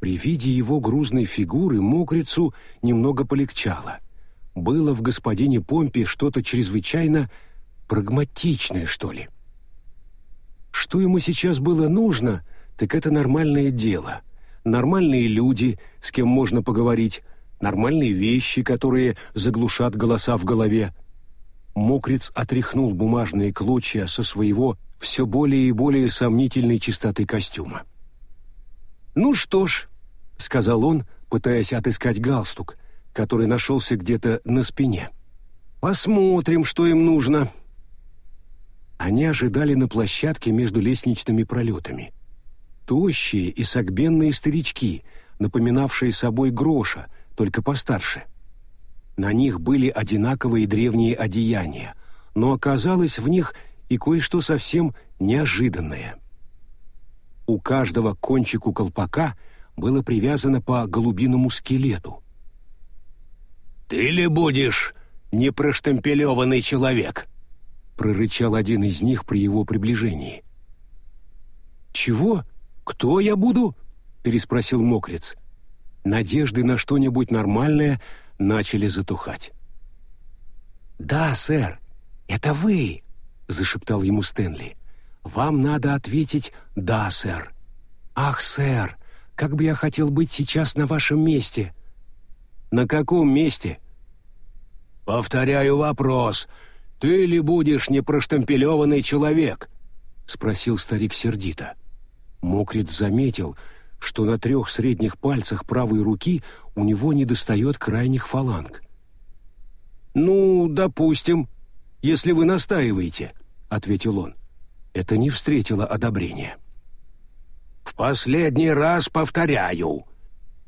При виде его грузной фигуры мокрицу немного полегчало. Было в господине Помпе что-то чрезвычайно прагматичное, что ли. Что ему сейчас было нужно, так это нормальное дело. Нормальные люди, с кем можно поговорить, нормальные вещи, которые заглушат голоса в голове. Мокриц отряхнул бумажные клочья со своего все более и более сомнительной чистоты костюма. «Ну что ж», — сказал он, пытаясь отыскать галстук, который нашелся где-то на спине. «Посмотрим, что им нужно». Они ожидали на площадке между лестничными пролетами. Тощие и согбенные старички, напоминавшие собой гроша, только постарше. На них были одинаковые древние одеяния, но оказалось в них и кое-что совсем неожиданное. У каждого кончику колпака — было привязано по голубиному скелету. «Ты ли будешь непроштемпелеванный человек?» — прорычал один из них при его приближении. «Чего? Кто я буду?» — переспросил мокрец. Надежды на что-нибудь нормальное начали затухать. «Да, сэр, это вы!» — зашептал ему Стэнли. «Вам надо ответить «да, сэр». «Ах, сэр, как бы я хотел быть сейчас на вашем месте». «На каком месте?» «Повторяю вопрос. Ты ли будешь непроштампелеванный человек?» — спросил старик сердито. Мокриц заметил, что на трех средних пальцах правой руки у него недостает крайних фаланг. «Ну, допустим, если вы настаиваете», — ответил он. Это не встретило одобрения. «В последний раз повторяю,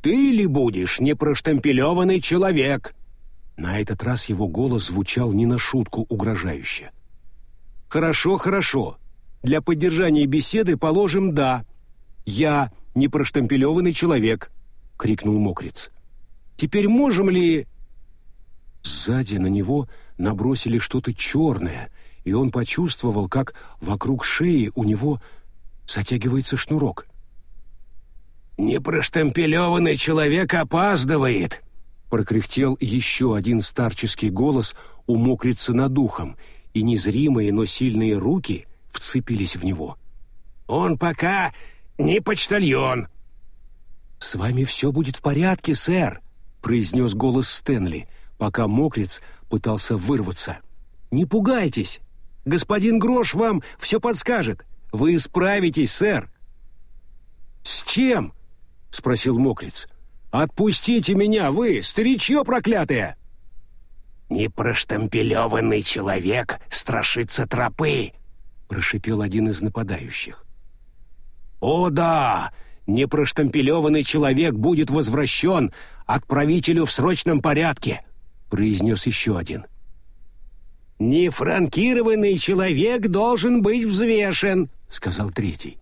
ты ли будешь непроштампелеванный человек?» На этот раз его голос звучал не на шутку угрожающе. «Хорошо, хорошо. Для поддержания беседы положим «да». Я непроштампелеванный человек», — крикнул мокриц. «Теперь можем ли...» Сзади на него набросили что-то черное, и он почувствовал, как вокруг шеи у него затягивается шнурок. «Непроштампелеванный человек опаздывает!» Прокряхтел еще один старческий голос у мокрицы над ухом, и незримые, но сильные руки вцепились в него. «Он пока не почтальон!» «С вами все будет в порядке, сэр!» — произнес голос Стэнли, пока мокриц пытался вырваться. «Не пугайтесь! Господин Грош вам все подскажет! Вы справитесь, сэр!» «С чем?» — спросил мокриц. «Отпустите меня, вы, старичье проклятое!» «Непроштампелеванный человек страшится тропы!» — прошипел один из нападающих. «О да! Непроштампелеванный человек будет возвращен отправителю в срочном порядке!» — произнес еще один. «Нефранкированный человек должен быть взвешен», — сказал третий.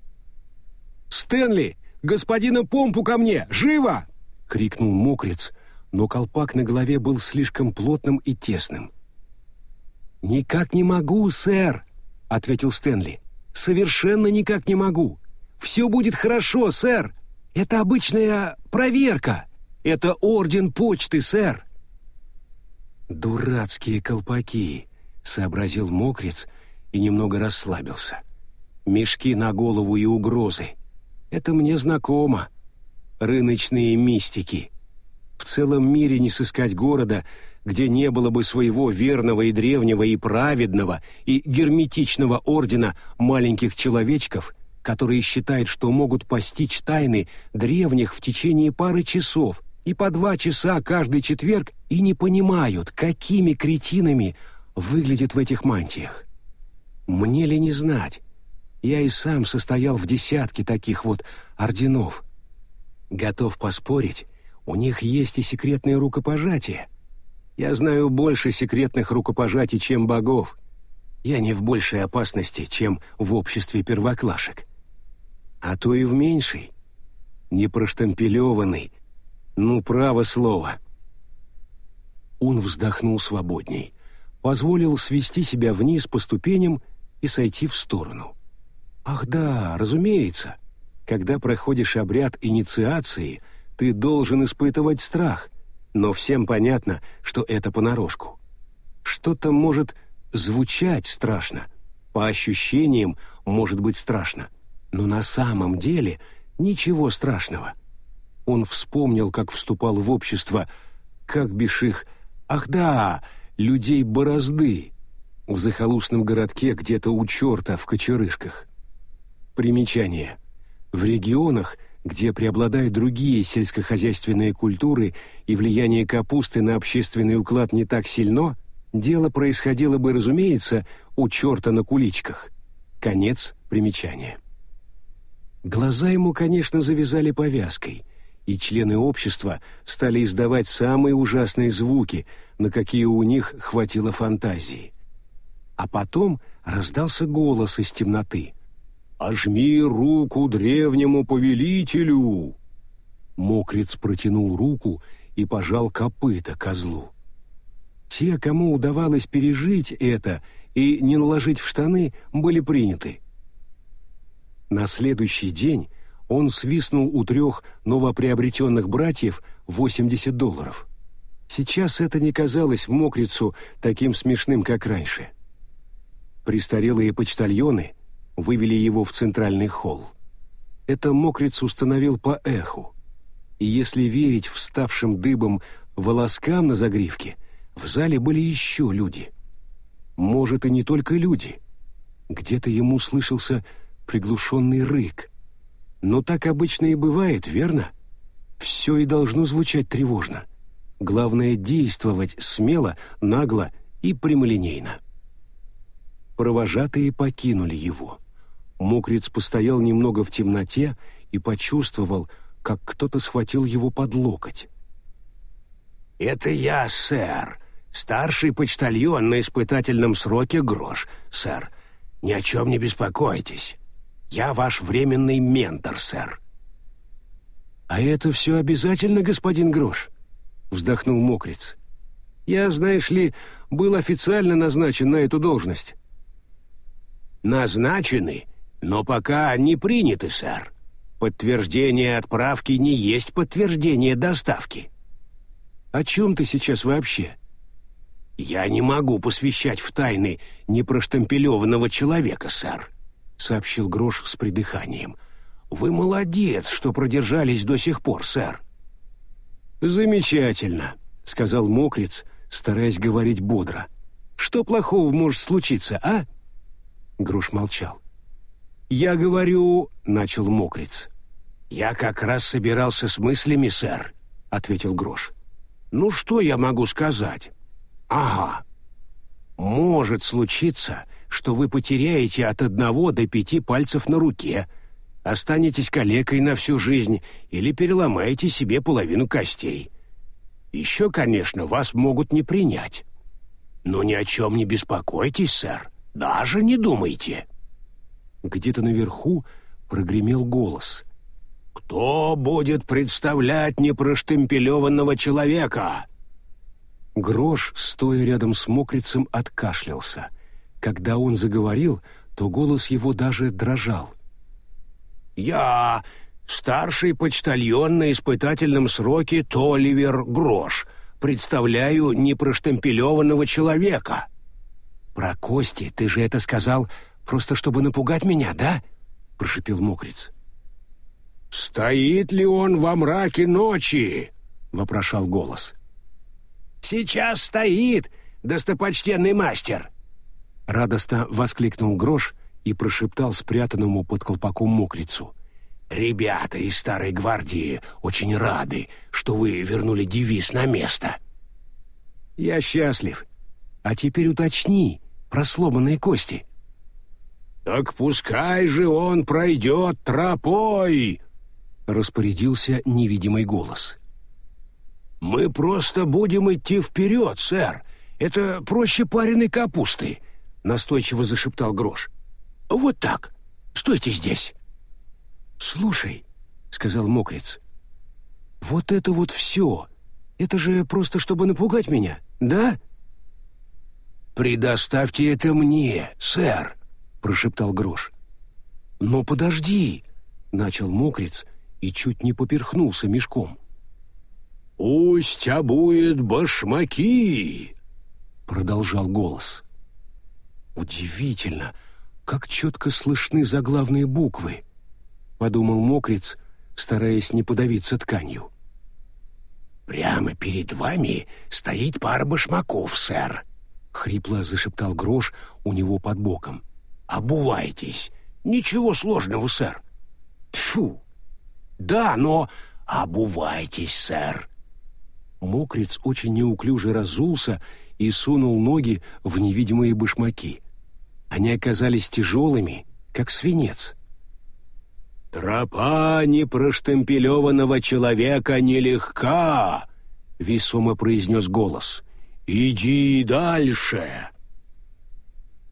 «Стэнли, господина Помпу ко мне! Живо!» — крикнул мокрец, но колпак на голове был слишком плотным и тесным. «Никак не могу, сэр», — ответил Стэнли. «Совершенно никак не могу. Все будет хорошо, сэр. Это обычная проверка. Это орден почты, сэр». «Дурацкие колпаки», — сообразил мокрец и немного расслабился. «Мешки на голову и угрозы. Это мне знакомо. Рыночные мистики. В целом мире не сыскать города, где не было бы своего верного и древнего и праведного и герметичного ордена маленьких человечков, которые считают, что могут постичь тайны древних в течение пары часов и по два часа каждый четверг и не понимают, какими кретинами выглядят в этих мантиях. Мне ли не знать? Я и сам состоял в десятке таких вот орденов. Готов поспорить, у них есть и секретные рукопожатия. Я знаю больше секретных рукопожатий, чем богов. Я не в большей опасности, чем в обществе первоклашек. А то и в меньшей. Непроштампелеванный. Ну, право слово. Он вздохнул свободней, позволил свести себя вниз по ступеням и сойти в сторону. Ах да, разумеется, когда проходишь обряд инициации — ты должен испытывать страх, но всем понятно, что это понарошку. Что-то может звучать страшно, по ощущениям может быть страшно, но на самом деле ничего страшного. Он вспомнил, как вступал в общество, как бишь их, ах да, людей борозды, в захолустном городке где-то у черта в кочерышках. Примечание. В регионах – где преобладают другие сельскохозяйственные культуры и влияние капусты на общественный уклад не так сильно, дело происходило бы, разумеется, у черта на куличках. Конец примечания. Глаза ему, конечно, завязали повязкой, и члены общества стали издавать самые ужасные звуки, на какие у них хватило фантазии. А потом раздался голос из темноты — «Ожми руку древнему повелителю!» Мокриц протянул руку и пожал копыта козлу. Те, кому удавалось пережить это и не наложить в штаны, были приняты. На следующий день он свистнул у трех новоприобретенных братьев 80 долларов. Сейчас это не казалось мокрицу таким смешным, как раньше. Престарелые почтальоны — вывели его в центральный холл. Это мокрец установил по эху. И если верить вставшим дыбом волоскам на загривке, в зале были еще люди. Может, и не только люди. Где-то ему слышался приглушенный рык. Но так обычно и бывает, верно? Все и должно звучать тревожно. Главное — действовать смело, нагло и прямолинейно. Провожатые покинули его. Мокриц постоял немного в темноте и почувствовал, как кто-то схватил его под локоть. «Это я, сэр, старший почтальон на испытательном сроке Грош, сэр. Ни о чем не беспокойтесь. Я ваш временный ментор, сэр». «А это все обязательно, господин Грош?» — вздохнул Мокриц. «Я, знаешь ли, был официально назначен на эту должность». «Назначены, но пока не приняты, сэр. Подтверждение отправки не есть подтверждение доставки». «О чем ты сейчас вообще?» «Я не могу посвящать в тайны непроштампелеванного человека, сэр», — сообщил Грош с придыханием. «Вы молодец, что продержались до сих пор, сэр». «Замечательно», — сказал Мокриц, стараясь говорить бодро. «Что плохого может случиться, а?» Груш молчал. «Я говорю...» — начал Мокриц. «Я как раз собирался с мыслями, сэр», — ответил Грош. «Ну что я могу сказать? Ага. Может случиться, что вы потеряете от одного до пяти пальцев на руке, останетесь калекой на всю жизнь или переломаете себе половину костей. Еще, конечно, вас могут не принять. Но ни о чем не беспокойтесь, сэр. Даже не думайте. Где-то наверху прогремел голос. «Кто будет представлять непроштемпелеванного человека?» Грош, стоя рядом с мокрицем, откашлялся. Когда он заговорил, то голос его даже дрожал. «Я старший почтальон на испытательном сроке Толивер Грош. Представляю непроштемпелеванного человека». «Про кости ты же это сказал, просто чтобы напугать меня, да?» — прошипел мокриц. «Стоит ли он во мраке ночи?» — вопрошал голос. «Сейчас стоит, достопочтенный мастер!» Радостно воскликнул Грош и прошептал спрятанному под колпаком мокрицу. «Ребята из Старой Гвардии очень рады, что вы вернули девиз на место». «Я счастлив. А теперь уточни про сломанные кости». «Так пускай же он пройдет тропой!» — распорядился невидимый голос. «Мы просто будем идти вперед, сэр. Это проще пареной капусты», — настойчиво зашептал Грош. «Вот так. Стойте здесь». «Слушай», — сказал Мокриц, — «вот это вот все. Это же просто чтобы напугать меня, да?» «Предоставьте это мне, сэр», — прошептал Грош. «Но подожди», — начал Мокриц и чуть не поперхнулся мешком. «Пусть обует башмаки!» — продолжал голос. «Удивительно, как четко слышны заглавные буквы», — подумал мокрец, стараясь не подавиться тканью. «Прямо перед вами стоит пара башмаков, сэр», — хрипло зашептал Грош у него под боком. «Обувайтесь. Ничего сложного, сэр». «Тьфу! Да, но обувайтесь, сэр». Мокриц очень неуклюже разулся и сунул ноги в невидимые башмаки. Они оказались тяжелыми, как свинец. «Тропа непроштемпелеванного человека нелегка», — весомо произнес голос. «Иди дальше».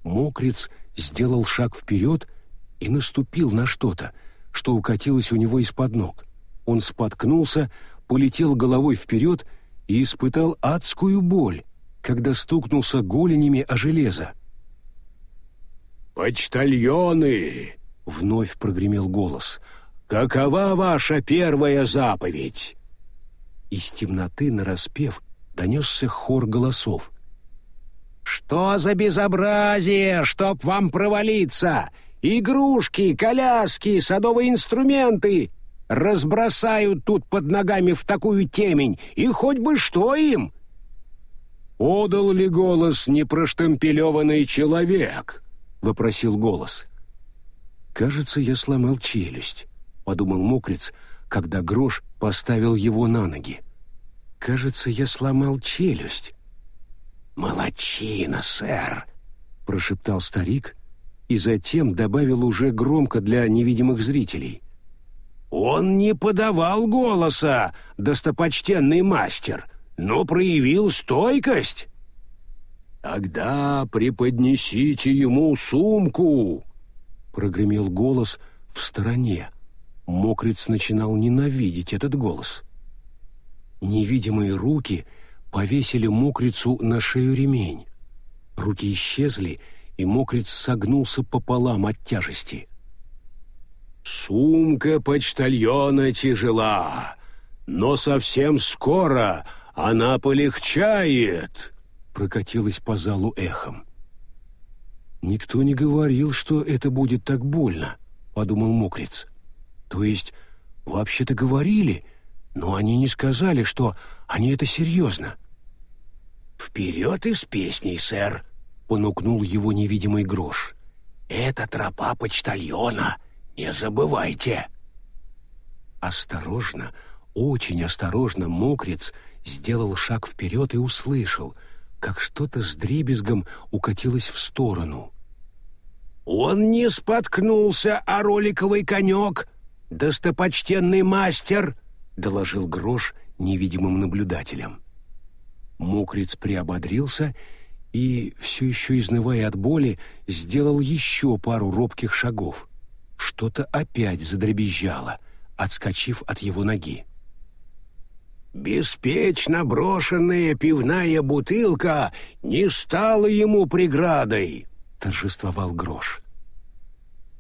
Мокриц сделал шаг вперед и наступил на что-то, что укатилось у него из-под ног. Он споткнулся, полетел головой вперед и испытал адскую боль, когда стукнулся голенями о железо. «Почтальоны!» — вновь прогремел голос. «Какова ваша первая заповедь?» Из темноты нараспев донесся хор голосов. «Что за безобразие, чтоб вам провалиться? Игрушки, коляски, садовые инструменты! разбросают тут под ногами в такую темень, и хоть бы что им!» «Подал ли голос непроштемпелеванный человек?» — вопросил голос. «Кажется, я сломал челюсть», — подумал мокрец, когда Грош поставил его на ноги. «Кажется, я сломал челюсть». «Молодчина, сэр!» — прошептал старик и затем добавил уже громко для невидимых зрителей. Он не подавал голоса, достопочтенный мастер, но проявил стойкость. «Тогда преподнесите ему сумку!» — прогремел голос в стороне. Мокриц начинал ненавидеть этот голос. Невидимые руки повесили мокрицу на шею ремень. Руки исчезли, и мокриц согнулся пополам от тяжести. «Сумка почтальона тяжела, но совсем скоро она полегчает», — прокатилась по залу эхом. «Никто не говорил, что это будет так больно», — подумал мокриц. «То есть, вообще-то говорили, но они не сказали, что они это серьезно». «Вперед из песней, сэр!» — понукнул его невидимый грош. «Это тропа почтальона!» Не забывайте!» Осторожно, очень осторожно мокрец сделал шаг вперед и услышал, как что-то с дребезгом укатилось в сторону. «Он не споткнулся, а роликовый конек, достопочтенный мастер!» — доложил Грош невидимым наблюдателям. Мокриц приободрился и, все еще изнывая от боли, сделал еще пару робких шагов — что-то опять задребезжало, отскочив от его ноги. «Беспечно брошенная пивная бутылка не стала ему преградой!» — торжествовал Грош.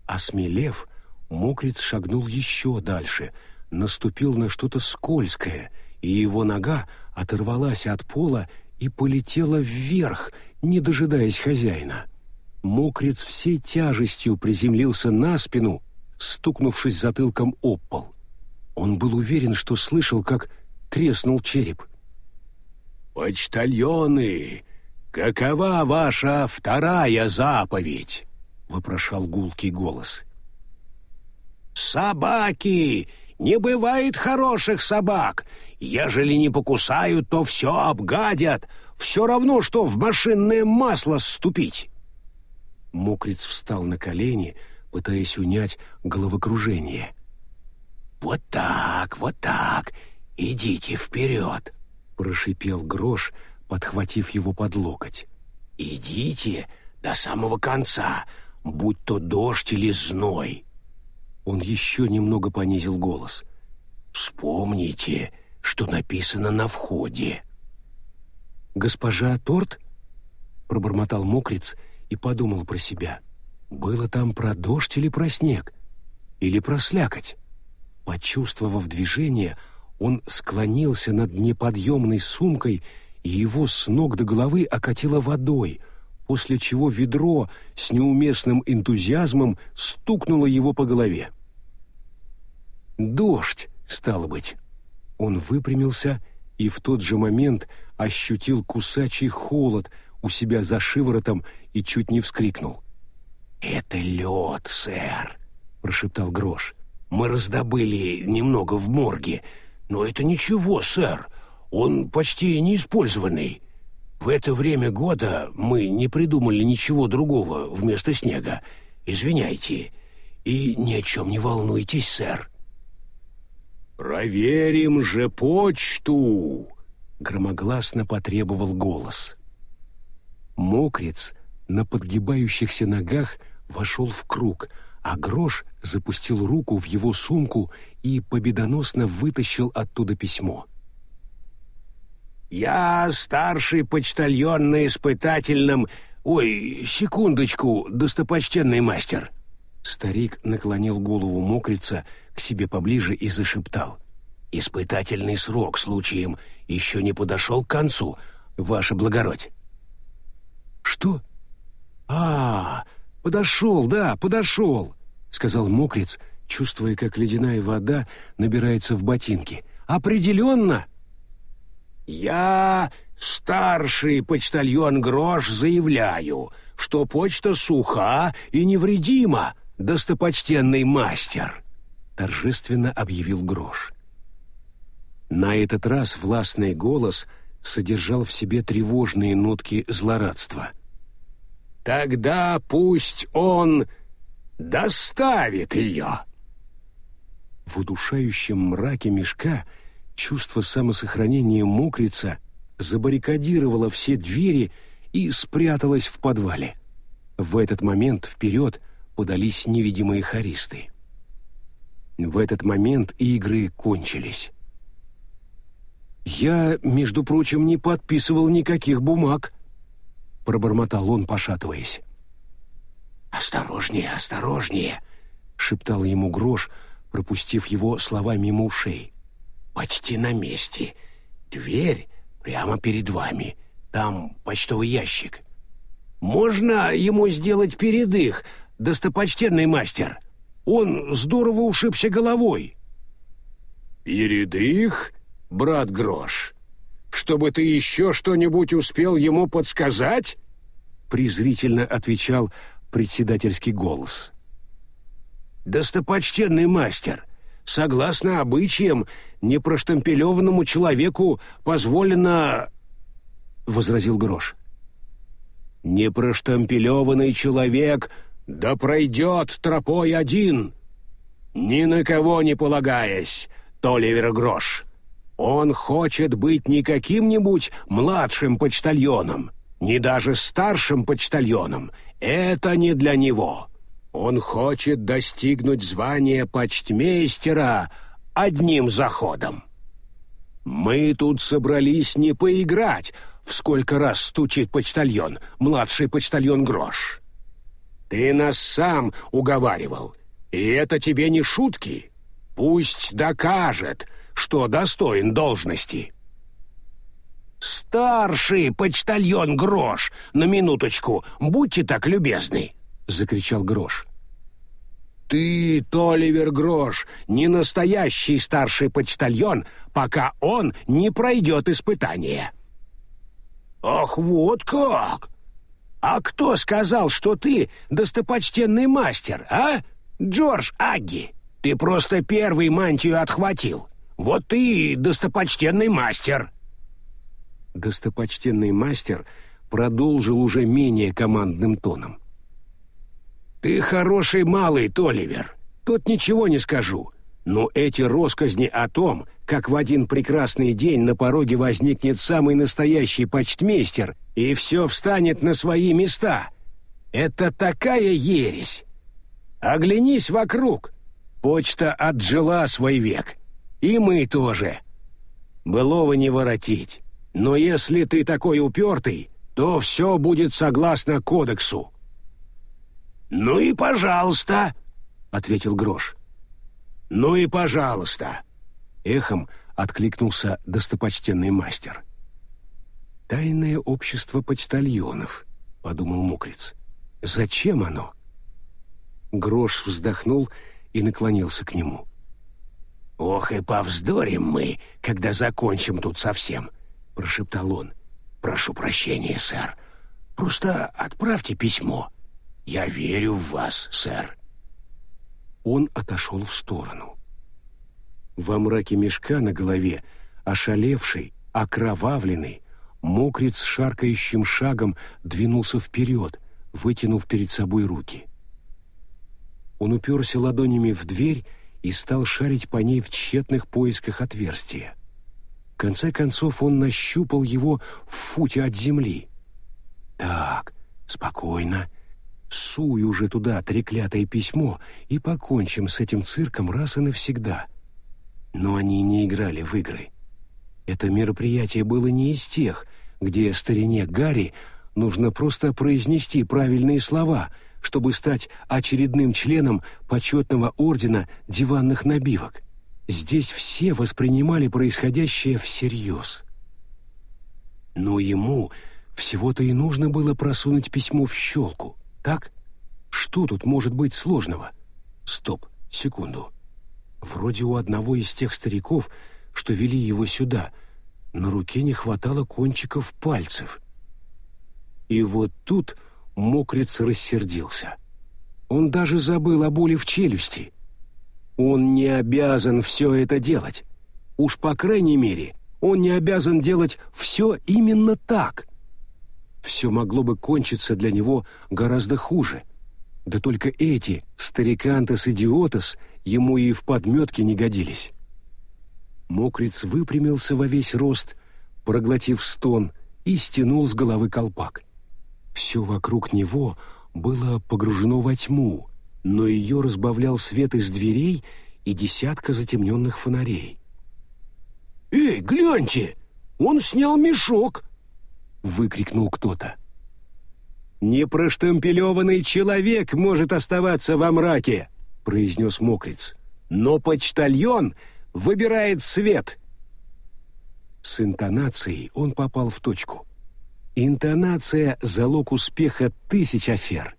Осмелев, мокриц шагнул еще дальше, наступил на что-то скользкое, и его нога оторвалась от пола и полетела вверх, не дожидаясь хозяина. Мокриц всей тяжестью приземлился на спину, стукнувшись затылком об пол. Он был уверен, что слышал, как треснул череп. «Почтальоны, какова ваша вторая заповедь?» — вопрошал гулкий голос. «Собаки! Не бывает хороших собак! Ежели не покусают, то все обгадят! Все равно, что в машинное масло ступить!» Мокриц встал на колени, пытаясь унять головокружение. «Вот так, вот так! Идите вперед!» — прошипел Грош, подхватив его под локоть. «Идите до самого конца, будь то дождь или зной!» Он еще немного понизил голос. «Вспомните, что написано на входе!» «Госпожа Торт?» — пробормотал Мокриц — и подумал про себя. Было там про дождь или про снег? Или про слякоть? Почувствовав движение, он склонился над неподъемной сумкой, и его с ног до головы окатило водой, после чего ведро с неуместным энтузиазмом стукнуло его по голове. «Дождь, стало быть!» Он выпрямился и в тот же момент ощутил кусачий холод у себя за шиворотом и чуть не вскрикнул. «Это лед, сэр», — прошептал Грош. «Мы раздобыли немного в морге, но это ничего, сэр. Он почти неиспользованный. В это время года мы не придумали ничего другого вместо снега. Извиняйте. И ни о чем не волнуйтесь, сэр». «Проверим же почту!» — громогласно потребовал голос. Мокриц на подгибающихся ногах вошел в круг, а Грош запустил руку в его сумку и победоносно вытащил оттуда письмо. «Я старший почтальон на испытательном... Ой, секундочку, достопочтенный мастер!» Старик наклонил голову мокрица к себе поближе и зашептал. «Испытательный срок случаем еще не подошел к концу, ваше благородь». «Что?» «А, подошел, да, подошел», — сказал мокрец, чувствуя, как ледяная вода набирается в ботинки. «Определенно!» «Я, старший почтальон Грош, заявляю, что почта суха и невредима, достопочтенный мастер», — торжественно объявил Грош. На этот раз властный голос — содержал в себе тревожные нотки злорадства. «Тогда пусть он доставит ее!» В удушающем мраке мешка чувство самосохранения мокрица забаррикадировало все двери и спряталось в подвале. В этот момент вперед подались невидимые хористы. В этот момент игры кончились. «Я, между прочим, не подписывал никаких бумаг», — пробормотал он, пошатываясь. «Осторожнее, осторожнее!» — шептал ему Грош, пропустив его слова мимо ушей. «Почти на месте. Дверь прямо перед вами. Там почтовый ящик. Можно ему сделать передых, достопочтенный мастер? Он здорово ушибся головой». «Передых, брат Грош? Чтобы ты еще что-нибудь успел ему подсказать?» презрительно отвечал председательский голос. «Достопочтенный мастер, согласно обычаям, непроштампелеванному человеку позволено...» — возразил Грош. «Непроштампелеванный человек да пройдет тропой один, ни на кого не полагаясь, Толивер Грош. Он хочет быть не каким-нибудь младшим почтальоном, не даже старшим почтальоном, это не для него. Он хочет достигнуть звания почтмейстера одним заходом. Мы тут собрались не поиграть, в сколько раз стучит почтальон, младший почтальон Грош. Ты нас сам уговаривал, и это тебе не шутки. Пусть докажет, что достоин должности. «Старший почтальон Грош, на минуточку, будьте так любезны!» — закричал Грош. «Ты, Толивер Грош, не настоящий старший почтальон, пока он не пройдет испытание». «Ах, вот как! А кто сказал, что ты достопочтенный мастер, а? Джордж Агги, ты просто первый мантию отхватил. Вот ты достопочтенный мастер!» достопочтенный мастер продолжил уже менее командным тоном. «Ты хороший малый, Толивер, тут ничего не скажу, но эти росказни о том, как в один прекрасный день на пороге возникнет самый настоящий почтмейстер и все встанет на свои места, это такая ересь! Оглянись вокруг, почта отжила свой век, и мы тоже. Былого не воротить». Но если ты такой упертый, то все будет согласно кодексу». «Ну и пожалуйста», — ответил Грош. «Ну и пожалуйста», — эхом откликнулся достопочтенный мастер. «Тайное общество почтальонов», — подумал Мокриц. «Зачем оно?» Грош вздохнул и наклонился к нему. «Ох и повздорим мы, когда закончим тут совсем», — прошептал он. «Прошу прощения, сэр. Просто отправьте письмо. Я верю в вас, сэр». Он отошел в сторону. Во мраке мешка на голове, ошалевший, окровавленный, мокрец шаркающим шагом двинулся вперед, вытянув перед собой руки. Он уперся ладонями в дверь и стал шарить по ней в тщетных поисках отверстия конце концов он нащупал его в футе от земли. «Так, спокойно. Суй уже туда треклятое письмо и покончим с этим цирком раз и навсегда». Но они не играли в игры. Это мероприятие было не из тех, где старине Гарри нужно просто произнести правильные слова, чтобы стать очередным членом почетного ордена диванных набивок. Здесь все воспринимали происходящее всерьез. Но ему всего-то и нужно было просунуть письмо в щелку, так? Что тут может быть сложного? Стоп, секунду. Вроде у одного из тех стариков, что вели его сюда, на руке не хватало кончиков пальцев. И вот тут мокрец рассердился. Он даже забыл о боли в челюсти — он не обязан все это делать. Уж по крайней мере, он не обязан делать все именно так. Все могло бы кончиться для него гораздо хуже. Да только эти, старикантос-идиотос, ему и в подметке не годились. Мокриц выпрямился во весь рост, проглотив стон, и стянул с головы колпак. Все вокруг него было погружено во тьму, но ее разбавлял свет из дверей и десятка затемненных фонарей. «Эй, гляньте! Он снял мешок!» — выкрикнул кто-то. «Непроштемпелеванный человек может оставаться во мраке», — произнес Мокриц. «Но почтальон выбирает свет». С интонацией он попал в точку. Интонация — залог успеха тысяч афер.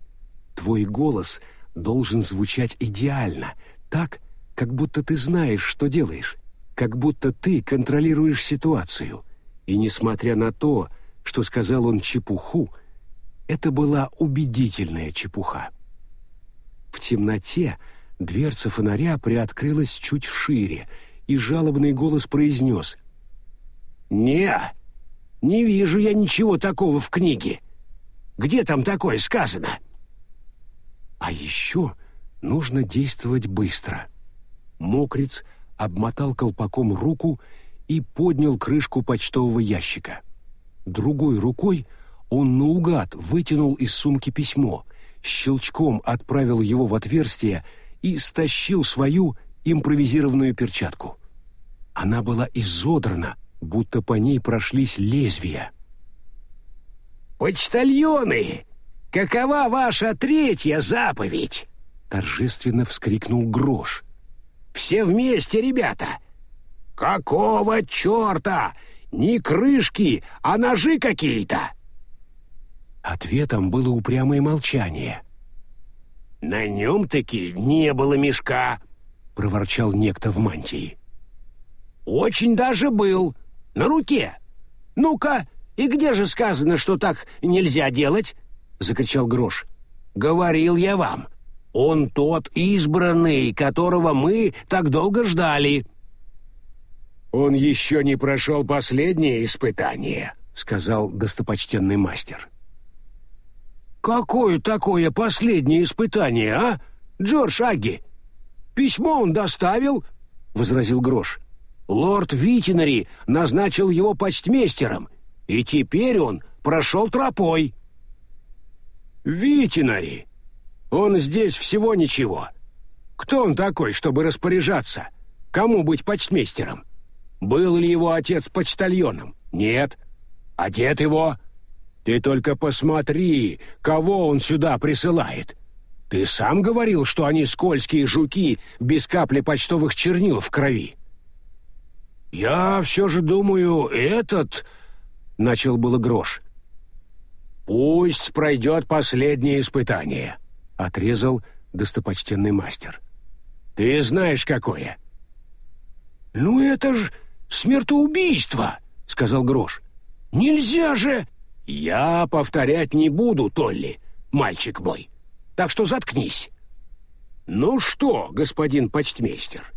Твой голос должен звучать идеально, так, как будто ты знаешь, что делаешь, как будто ты контролируешь ситуацию. И несмотря на то, что сказал он чепуху, — это была убедительная чепуха. В темноте дверца фонаря приоткрылась чуть шире, и жалобный голос произнес «Не, не вижу я ничего такого в книге. Где там такое сказано?» А еще нужно действовать быстро. Мокриц обмотал колпаком руку и поднял крышку почтового ящика. Другой рукой — он наугад вытянул из сумки письмо, щелчком отправил его в отверстие и стащил свою импровизированную перчатку. Она была изодрана, будто по ней прошлись лезвия. «Почтальоны! Какова ваша третья заповедь?» торжественно вскрикнул Грош. «Все вместе, ребята!» «Какого черта? Не крышки, а ножи какие-то!» Ответом было упрямое молчание. «На нем-таки не было мешка», — проворчал некто в мантии. «Очень даже был. На руке. Ну-ка, и где же сказано, что так нельзя делать?» — закричал Грош. «Говорил я вам. Он тот избранный, которого мы так долго ждали». «Он еще не прошел последнее испытание», — сказал достопочтенный мастер. «Какое такое последнее испытание, а, Джордж Агги? Письмо он доставил?» — возразил Грош. «Лорд Витинари назначил его почтмейстером, и теперь он прошел тропой». «Витинари? Он здесь всего ничего. Кто он такой, чтобы распоряжаться? Кому быть почтмейстером? Был ли его отец почтальоном? Нет. А дед его? Ты только посмотри, кого он сюда присылает. Ты сам говорил, что они скользкие жуки без капли почтовых чернил в крови. Я все же думаю, этот... Начал было грош. Пусть пройдет последнее испытание, отрезал достопочтенный мастер. Ты знаешь, какое. Ну это ж смертоубийство, сказал грош. Нельзя же... «Я повторять не буду, Толли, мальчик мой, так что заткнись». «Ну что, господин почтмейстер,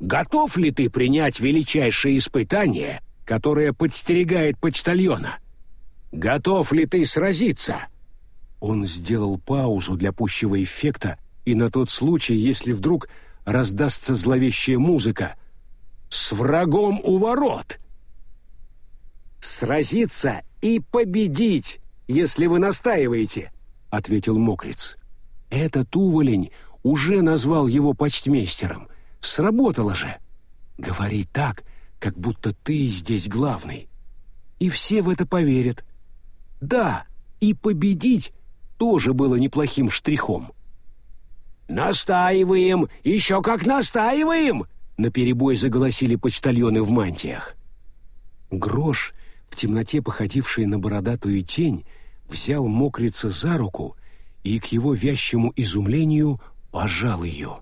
готов ли ты принять величайшее испытание, которое подстерегает почтальона? Готов ли ты сразиться?» Он сделал паузу для пущего эффекта и на тот случай, если вдруг раздастся зловещая музыка. «С врагом у ворот!» «Сразиться и победить, если вы настаиваете», — ответил Мокриц. «Этот уволень уже назвал его почтмейстером. Сработало же. Говори так, как будто ты здесь главный. И все в это поверят. Да, и победить тоже было неплохим штрихом». «Настаиваем! Еще как настаиваем!» — наперебой заголосили почтальоны в мантиях. Грош в темноте походивший на бородатую тень, взял мокрица за руку и, к его вящему изумлению, пожал ее.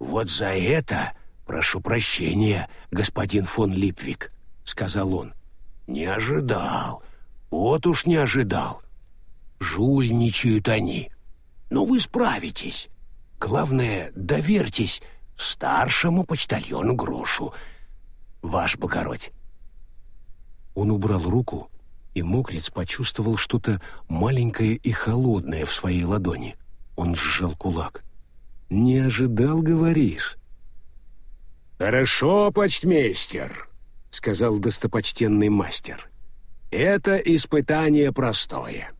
«Вот за это прошу прощения, господин фон Липвик», — сказал он. «Не ожидал, вот уж не ожидал. Жульничают они. Но вы справитесь. Главное, доверьтесь старшему почтальону Грошу. Ваш благородь, он убрал руку, и мокрец почувствовал что-то маленькое и холодное в своей ладони. Он сжал кулак. «Не ожидал, говоришь?» «Хорошо, почтмейстер», — сказал достопочтенный мастер. «Это испытание простое.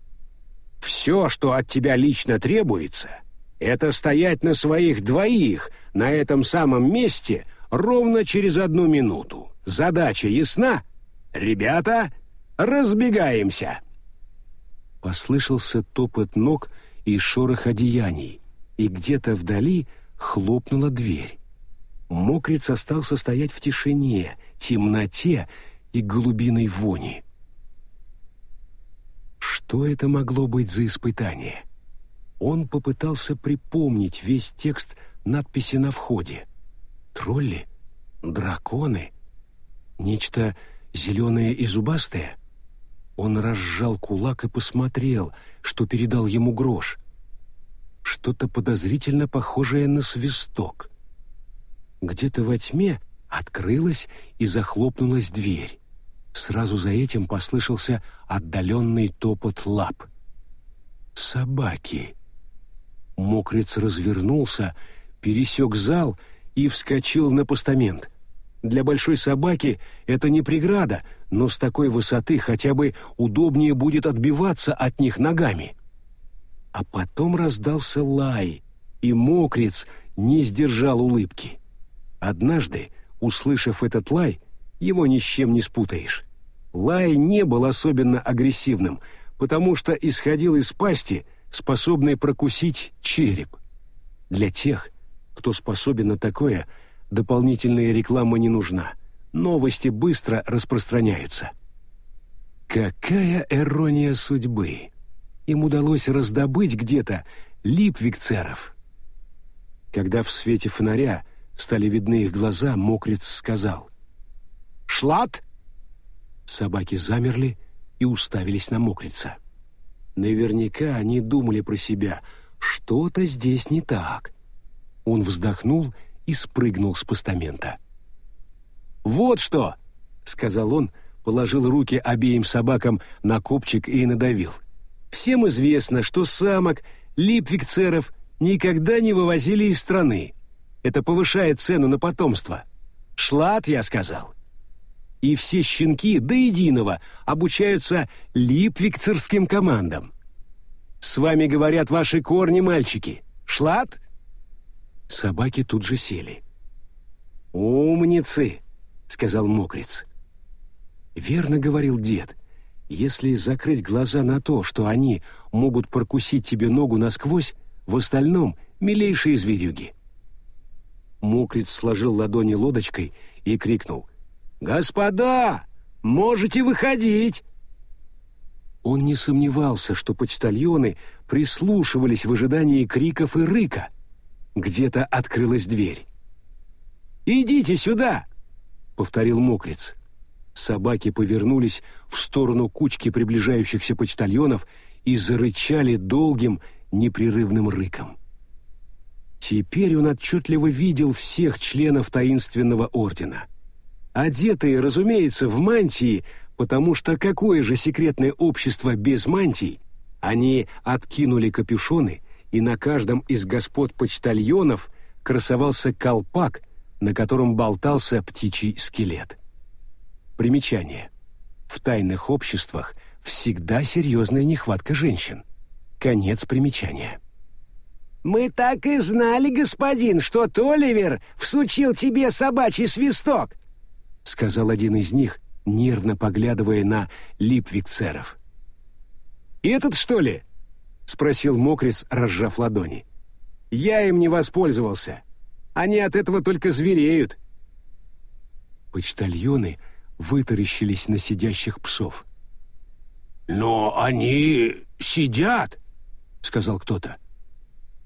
Все, что от тебя лично требуется, это стоять на своих двоих на этом самом месте ровно через одну минуту. Задача ясна? Ребята, разбегаемся!» Послышался топот ног и шорох одеяний, и где-то вдали хлопнула дверь. Мокриц остался стоять в тишине, темноте и голубиной вони. Что это могло быть за испытание? Он попытался припомнить весь текст надписи на входе. Тролли? Драконы? Нечто зеленое и зубастое? Он разжал кулак и посмотрел, что передал ему грош. Что-то подозрительно похожее на свисток. Где-то во тьме открылась и захлопнулась дверь. Сразу за этим послышался отдаленный топот лап. «Собаки!» Мокриц развернулся, пересек зал и вскочил на постамент. Для большой собаки это не преграда, но с такой высоты хотя бы удобнее будет отбиваться от них ногами. А потом раздался лай, и мокрец не сдержал улыбки. Однажды, услышав этот лай, его ни с чем не спутаешь. Лай не был особенно агрессивным, потому что исходил из пасти, способной прокусить череп. Для тех, кто способен на такое, дополнительная реклама не нужна. Новости быстро распространяются. Какая ирония судьбы! Им удалось раздобыть где-то липвикцеров. Когда в свете фонаря стали видны их глаза, мокрец сказал. «Шлат!» Собаки замерли и уставились на мокрица. Наверняка они думали про себя, что-то здесь не так. Он вздохнул и спрыгнул с постамента. «Вот что!» — сказал он, положил руки обеим собакам на копчик и надавил. «Всем известно, что самок липвикцеров никогда не вывозили из страны. Это повышает цену на потомство. Шлат, я сказал. И все щенки до единого обучаются липвикцерским командам. С вами говорят ваши корни, мальчики. Шлат? Собаки тут же сели. «Умницы!» — сказал мокрец. «Верно говорил дед. Если закрыть глаза на то, что они могут прокусить тебе ногу насквозь, в остальном — милейшие зверюги». Мокриц сложил ладони лодочкой и крикнул. «Господа, можете выходить!» Он не сомневался, что почтальоны прислушивались в ожидании криков и рыка. Где-то открылась дверь. «Идите сюда!» — повторил мокрец. Собаки повернулись в сторону кучки приближающихся почтальонов и зарычали долгим, непрерывным рыком. Теперь он отчетливо видел всех членов таинственного ордена. Одетые, разумеется, в мантии, потому что какое же секретное общество без мантий? Они откинули капюшоны, и на каждом из господ почтальонов красовался колпак, на котором болтался птичий скелет. Примечание. В тайных обществах всегда серьезная нехватка женщин. Конец примечания. «Мы так и знали, господин, что Толивер всучил тебе собачий свисток», — сказал один из них, нервно поглядывая на липвикцеров. «Этот, что ли?» — спросил мокрец, разжав ладони. «Я им не воспользовался. Они от этого только звереют». Почтальоны вытаращились на сидящих псов. «Но они сидят», — сказал кто-то.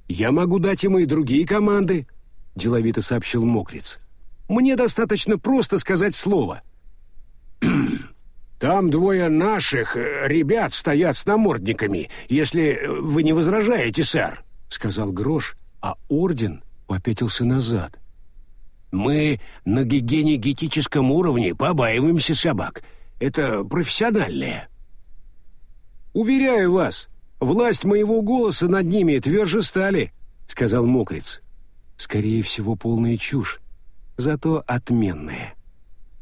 «Я могу дать ему и другие команды», — деловито сообщил Мокриц. «Мне достаточно просто сказать слово». «Там двое наших э, ребят стоят с намордниками, если вы не возражаете, сэр», — сказал Грош, а Орден попятился назад. «Мы на гигиенегетическом уровне побаиваемся собак. Это профессиональные». «Уверяю вас, Власть моего голоса над ними тверже стали», — сказал Мокриц. «Скорее всего, полная чушь, зато отменная».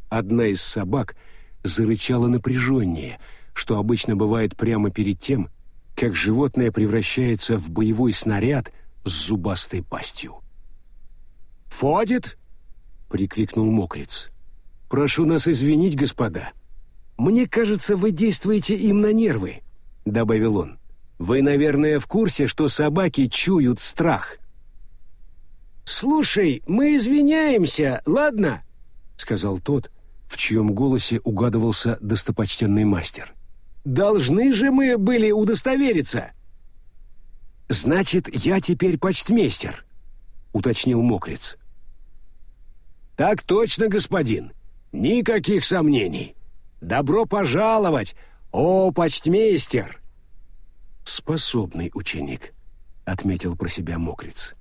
Одна из собак зарычала напряженнее, что обычно бывает прямо перед тем, как животное превращается в боевой снаряд с зубастой пастью. «Фодит?» — прикрикнул Мокриц. «Прошу нас извинить, господа. Мне кажется, вы действуете им на нервы», — добавил он. «Вы, наверное, в курсе, что собаки чуют страх». «Слушай, мы извиняемся, ладно?» — сказал тот, в чьем голосе угадывался достопочтенный мастер. «Должны же мы были удостовериться!» «Значит, я теперь почтмейстер», — уточнил Мокриц. «Так точно, господин. Никаких сомнений. Добро пожаловать, о, почтмейстер!» «Способный ученик», — отметил про себя Мокриц.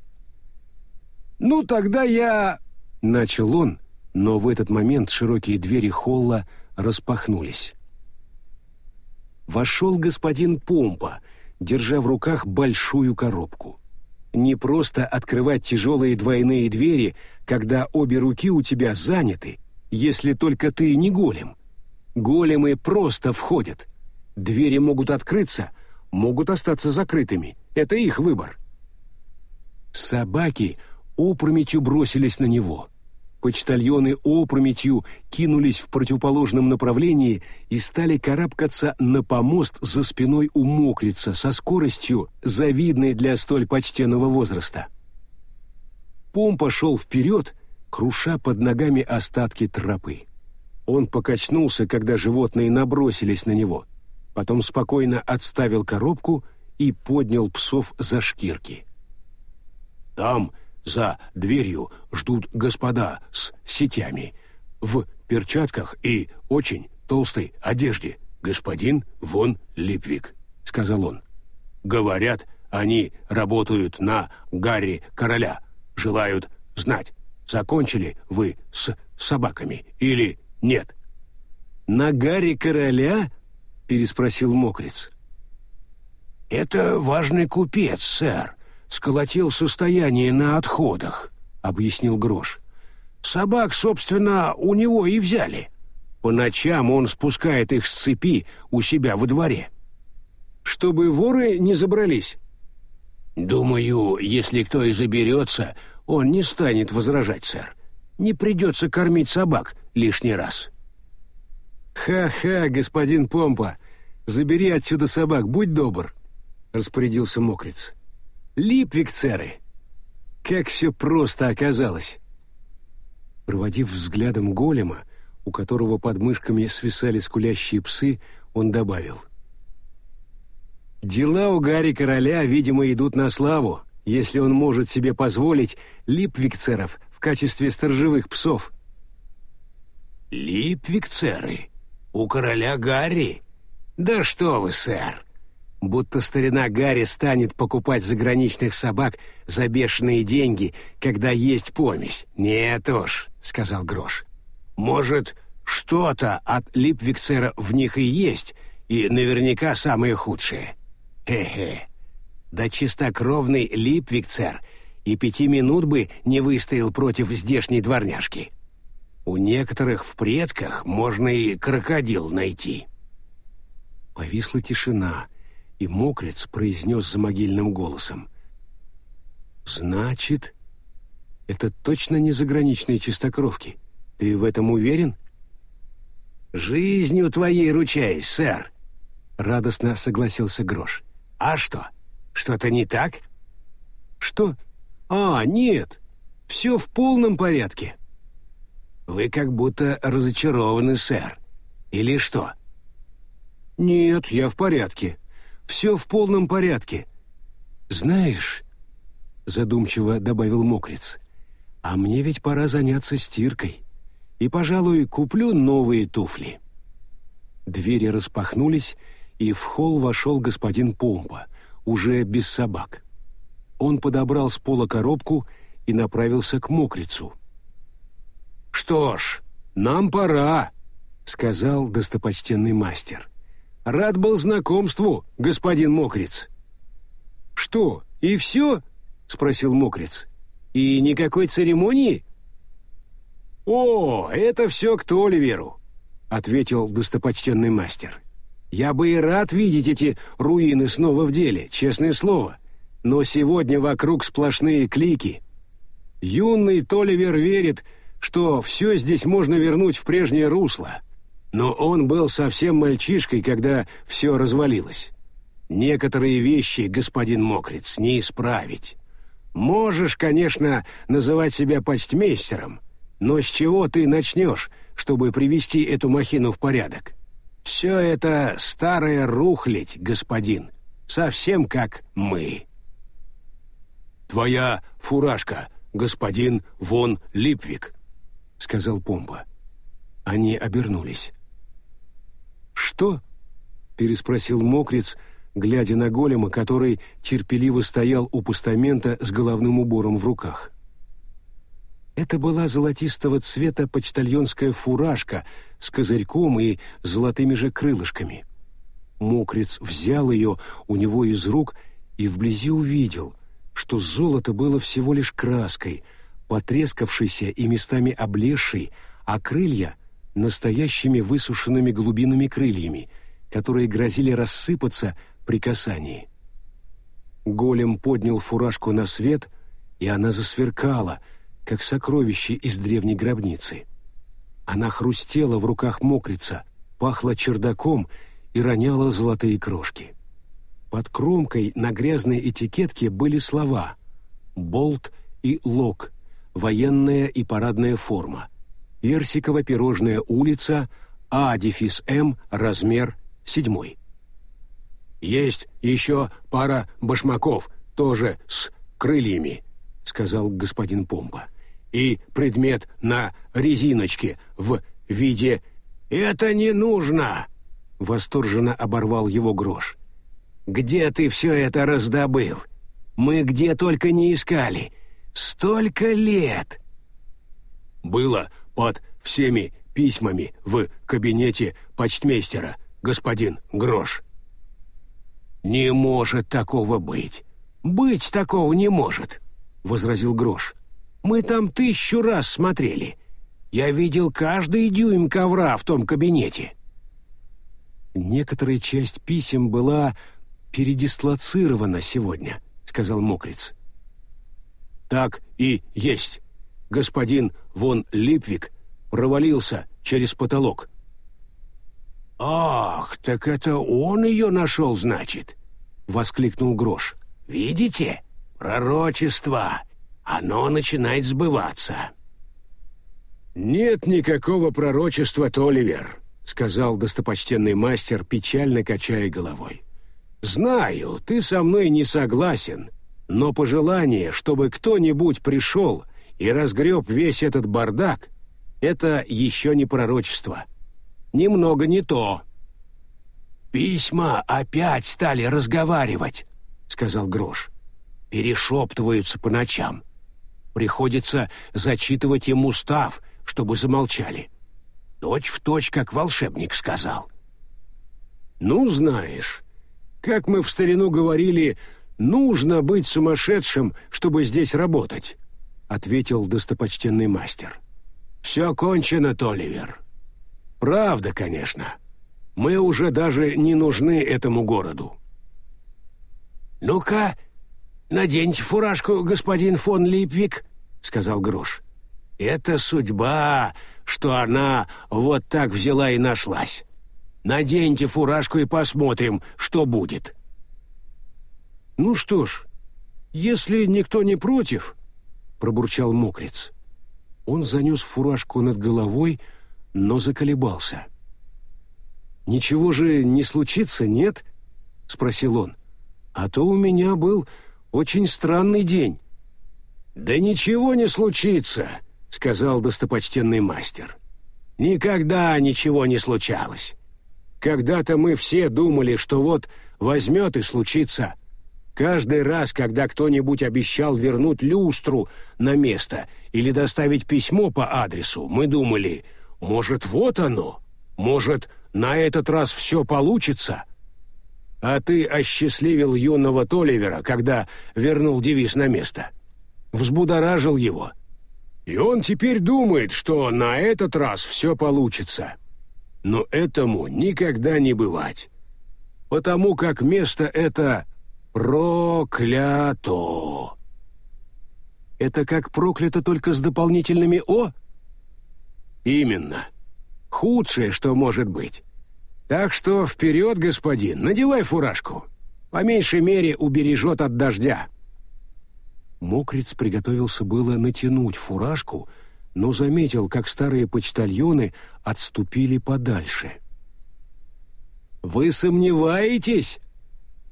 «Ну, тогда я...» — начал он, но в этот момент широкие двери холла распахнулись. Вошел господин Помпа, держа в руках большую коробку. Не просто открывать тяжелые двойные двери, когда обе руки у тебя заняты, если только ты не голем. Големы просто входят. Двери могут открыться, могут остаться закрытыми. Это их выбор. Собаки опрометью бросились на него. Почтальоны опрометью кинулись в противоположном направлении и стали карабкаться на помост за спиной у мокрица со скоростью, завидной для столь почтенного возраста. Пом пошел вперед, круша под ногами остатки тропы. Он покачнулся, когда животные набросились на него, потом спокойно отставил коробку и поднял псов за шкирки. «Там за дверью ждут господа с сетями, в перчатках и очень толстой одежде, господин Вон Липвик», — сказал он. «Говорят, они работают на Гарри Короля, желают знать, закончили вы с собаками или нет». «На Гарри Короля?» — переспросил Мокриц. «Это важный купец, сэр», сколотил состояние на отходах», — объяснил Грош. «Собак, собственно, у него и взяли. По ночам он спускает их с цепи у себя во дворе». «Чтобы воры не забрались?» «Думаю, если кто и заберется, он не станет возражать, сэр. Не придется кормить собак лишний раз». «Ха-ха, господин Помпа, забери отсюда собак, будь добр», — распорядился Мокриц. Липвикцеры! Как все просто оказалось!» Проводив взглядом голема, у которого под мышками свисали скулящие псы, он добавил. «Дела у Гарри Короля, видимо, идут на славу, если он может себе позволить липвикцеров в качестве сторожевых псов». «Липвикцеры? У короля Гарри? Да что вы, сэр! Будто старина Гарри станет покупать заграничных собак за бешеные деньги, когда есть помесь. «Нет уж», — сказал Грош. «Может, что-то от Липвикцера в них и есть, и наверняка самое худшее. Хе-хе. Да чистокровный Липвикцер и пяти минут бы не выстоял против здешней дворняжки. У некоторых в предках можно и крокодил найти». Повисла тишина — и мокрец произнес за могильным голосом. «Значит, это точно не заграничные чистокровки. Ты в этом уверен?» «Жизнью твоей ручаюсь, сэр», — радостно согласился Грош. «А что, что-то не так?» «Что? А, нет, все в полном порядке». «Вы как будто разочарованы, сэр. Или что?» «Нет, я в порядке», все в полном порядке. Знаешь, задумчиво добавил Мокриц, а мне ведь пора заняться стиркой. И, пожалуй, куплю новые туфли. Двери распахнулись, и в холл вошел господин Помпа, уже без собак. Он подобрал с пола коробку и направился к Мокрицу. «Что ж, нам пора», — сказал достопочтенный мастер. Рад был знакомству, господин Мокриц. «Что, и все?» — спросил мокрец. «И никакой церемонии?» «О, это все к Толиверу», — ответил достопочтенный мастер. «Я бы и рад видеть эти руины снова в деле, честное слово. Но сегодня вокруг сплошные клики. Юный Толивер верит, что все здесь можно вернуть в прежнее русло. Но он был совсем мальчишкой, когда все развалилось. Некоторые вещи, господин Мокриц, не исправить. Можешь, конечно, называть себя почтмейстером, но с чего ты начнешь, чтобы привести эту махину в порядок? Все это старая рухлядь, господин, совсем как мы. «Твоя фуражка, господин Вон Липвик», — сказал Помба. Они обернулись. «Что?» — переспросил Мокриц, глядя на голема, который терпеливо стоял у постамента с головным убором в руках. Это была золотистого цвета почтальонская фуражка с козырьком и золотыми же крылышками. Мокриц взял ее у него из рук и вблизи увидел, что золото было всего лишь краской, потрескавшейся и местами облезшей, а крылья — настоящими высушенными голубиными крыльями, которые грозили рассыпаться при касании. Голем поднял фуражку на свет, и она засверкала, как сокровище из древней гробницы. Она хрустела в руках мокрица, пахла чердаком и роняла золотые крошки. Под кромкой на грязной этикетке были слова «Болт» и «Лок», военная и парадная форма, Персиково-пирожная улица, А, дефис М, размер седьмой. «Есть еще пара башмаков, тоже с крыльями», — сказал господин Помпа. «И предмет на резиночке в виде...» «Это не нужно!» — восторженно оборвал его грош. «Где ты все это раздобыл? Мы где только не искали. Столько лет!» «Было под всеми письмами в кабинете почтмейстера, господин Грош». «Не может такого быть! Быть такого не может!» — возразил Грош. «Мы там тысячу раз смотрели. Я видел каждый дюйм ковра в том кабинете». Некоторая часть писем была передислоцирована сегодня», — сказал Мокриц. «Так и есть. Господин Вон Липвик провалился через потолок». «Ах, так это он ее нашел, значит?» — воскликнул Грош. «Видите? Пророчество! Оно начинает сбываться». «Нет никакого пророчества, Толивер», — сказал достопочтенный мастер, печально качая головой. Знаю, ты со мной не согласен, но пожелание, чтобы кто-нибудь пришел и разгреб весь этот бардак, это еще не пророчество. Немного не то. «Письма опять стали разговаривать», — сказал Грош. «Перешептываются по ночам. Приходится зачитывать им устав, чтобы замолчали. Точь в точь, как волшебник сказал». «Ну, знаешь, как мы в старину говорили, нужно быть сумасшедшим, чтобы здесь работать, ответил достопочтенный мастер. Все кончено, Толивер. Правда, конечно. Мы уже даже не нужны этому городу. Ну-ка, наденьте фуражку, господин фон Липвик, сказал Грош. Это судьба, что она вот так взяла и нашлась. Наденьте фуражку и посмотрим, что будет». «Ну что ж, если никто не против», — пробурчал мокрец. Он занес фуражку над головой, но заколебался. «Ничего же не случится, нет?» — спросил он. «А то у меня был очень странный день». «Да ничего не случится», — сказал достопочтенный мастер. «Никогда ничего не случалось. Когда-то мы все думали, что вот возьмет и случится. Каждый раз, когда кто-нибудь обещал вернуть люстру на место или доставить письмо по адресу, мы думали, может, вот оно, может, на этот раз все получится. А ты осчастливил юного Толивера, когда вернул девиз на место. Взбудоражил его. И он теперь думает, что на этот раз все получится. Но этому никогда не бывать. Потому как место это проклято. Это как проклято только с дополнительными «о»? Именно. Худшее, что может быть. Так что вперед, господин, надевай фуражку. По меньшей мере убережет от дождя. Мокриц приготовился было натянуть фуражку, но заметил, как старые почтальоны отступили подальше. «Вы сомневаетесь?» —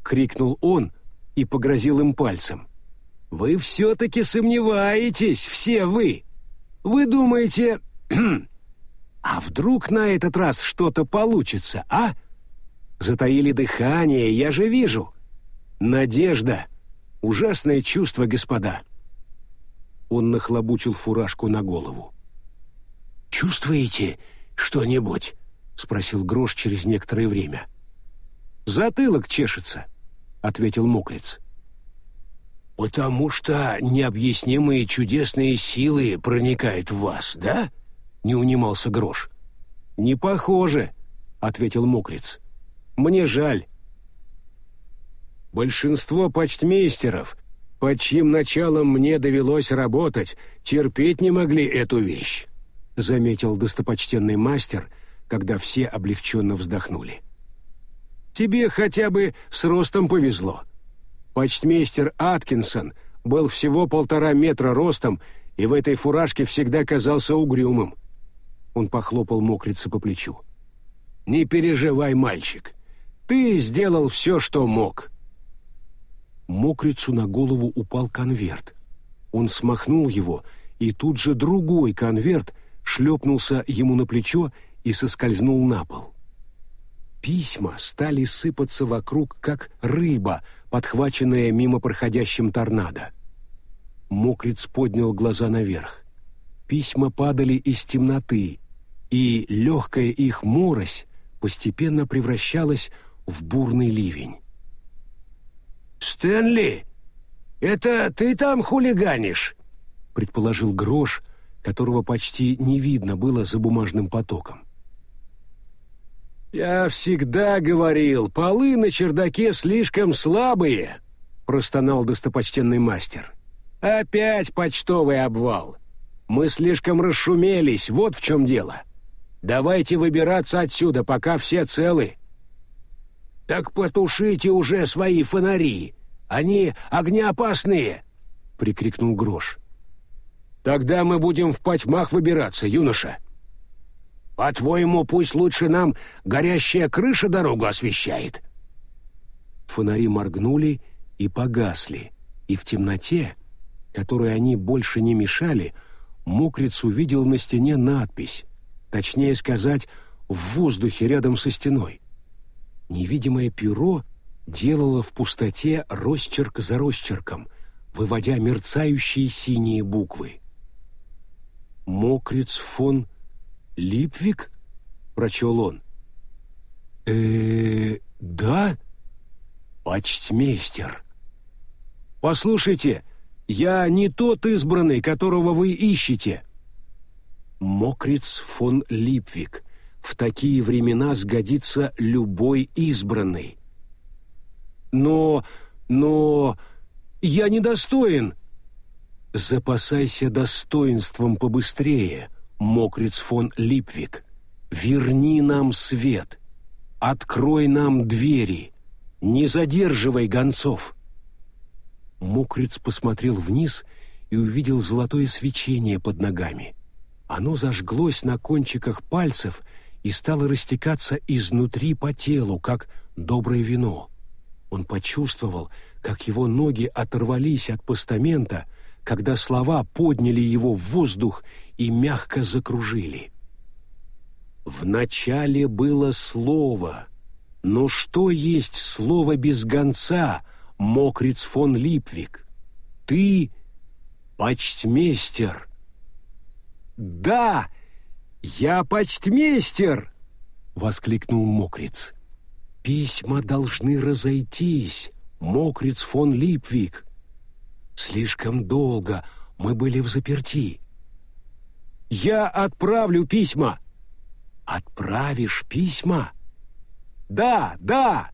крикнул он и погрозил им пальцем. «Вы все-таки сомневаетесь, все вы! Вы думаете, а вдруг на этот раз что-то получится, а? Затаили дыхание, я же вижу. Надежда — ужасное чувство, господа». Он нахлобучил фуражку на голову. «Чувствуете что-нибудь?» — спросил Грош через некоторое время. «Затылок чешется», — ответил Мокриц. «Потому что необъяснимые чудесные силы проникают в вас, да?» — не унимался Грош. «Не похоже», — ответил Мокриц. «Мне жаль». Большинство почтмейстеров, под чьим началом мне довелось работать, терпеть не могли эту вещь, — заметил достопочтенный мастер, когда все облегченно вздохнули. «Тебе хотя бы с ростом повезло. Почтмейстер Аткинсон был всего полтора метра ростом и в этой фуражке всегда казался угрюмым. Он похлопал мокрица по плечу. «Не переживай, мальчик. Ты сделал все, что мог». Мокрицу на голову упал конверт. Он смахнул его, и тут же другой конверт шлепнулся ему на плечо и соскользнул на пол. Письма стали сыпаться вокруг, как рыба, подхваченная мимо проходящим торнадо. Мокриц поднял глаза наверх. Письма падали из темноты, и легкая их морось постепенно превращалась в бурный ливень. «Стэнли, это ты там хулиганишь?» — предположил Грош, которого почти не видно было за бумажным потоком. «Я всегда говорил, полы на чердаке слишком слабые», — простонал достопочтенный мастер. «Опять почтовый обвал. Мы слишком расшумелись, вот в чем дело. Давайте выбираться отсюда, пока все целы». «Так потушите уже свои фонари, они огнеопасные!» — прикрикнул Грош. «Тогда мы будем в потьмах выбираться, юноша», по-твоему, пусть лучше нам горящая крыша дорогу освещает?» Фонари моргнули и погасли, и в темноте, которой они больше не мешали, Мокриц увидел на стене надпись, точнее сказать, в воздухе рядом со стеной. Невидимое перо делало в пустоте росчерк за росчерком, выводя мерцающие синие буквы. Мокриц фон Липвик?» — прочел он. э да?» «Почтмейстер». «Послушайте, я не тот избранный, которого вы ищете». Мокриц фон Липвик. В такие времена сгодится любой избранный. «Но... но... я недостоин!» «Запасайся достоинством побыстрее», Мокриц фон Липвик, верни нам свет, открой нам двери, не задерживай гонцов. Мокриц посмотрел вниз и увидел золотое свечение под ногами. Оно зажглось на кончиках пальцев и стало растекаться изнутри по телу, как доброе вино. Он почувствовал, как его ноги оторвались от постамента, когда слова подняли его в воздух и мягко закружили. В начале было слово, но что есть слово без гонца, мокриц фон Липвик? Ты почтмейстер. Да, я почтмейстер, воскликнул мокриц. Письма должны разойтись, Мокриц фон Липвик. Слишком долго мы были в заперти. Я отправлю письма. Отправишь письма? Да, да.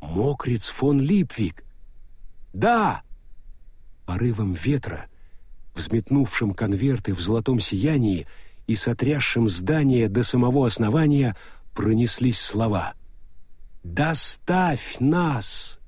Мокриц фон Липвик. Да. Порывом ветра, взметнувшим конверты в золотом сиянии и сотрясшим здание до самого основания, пронеслись слова. «Доставь нас!»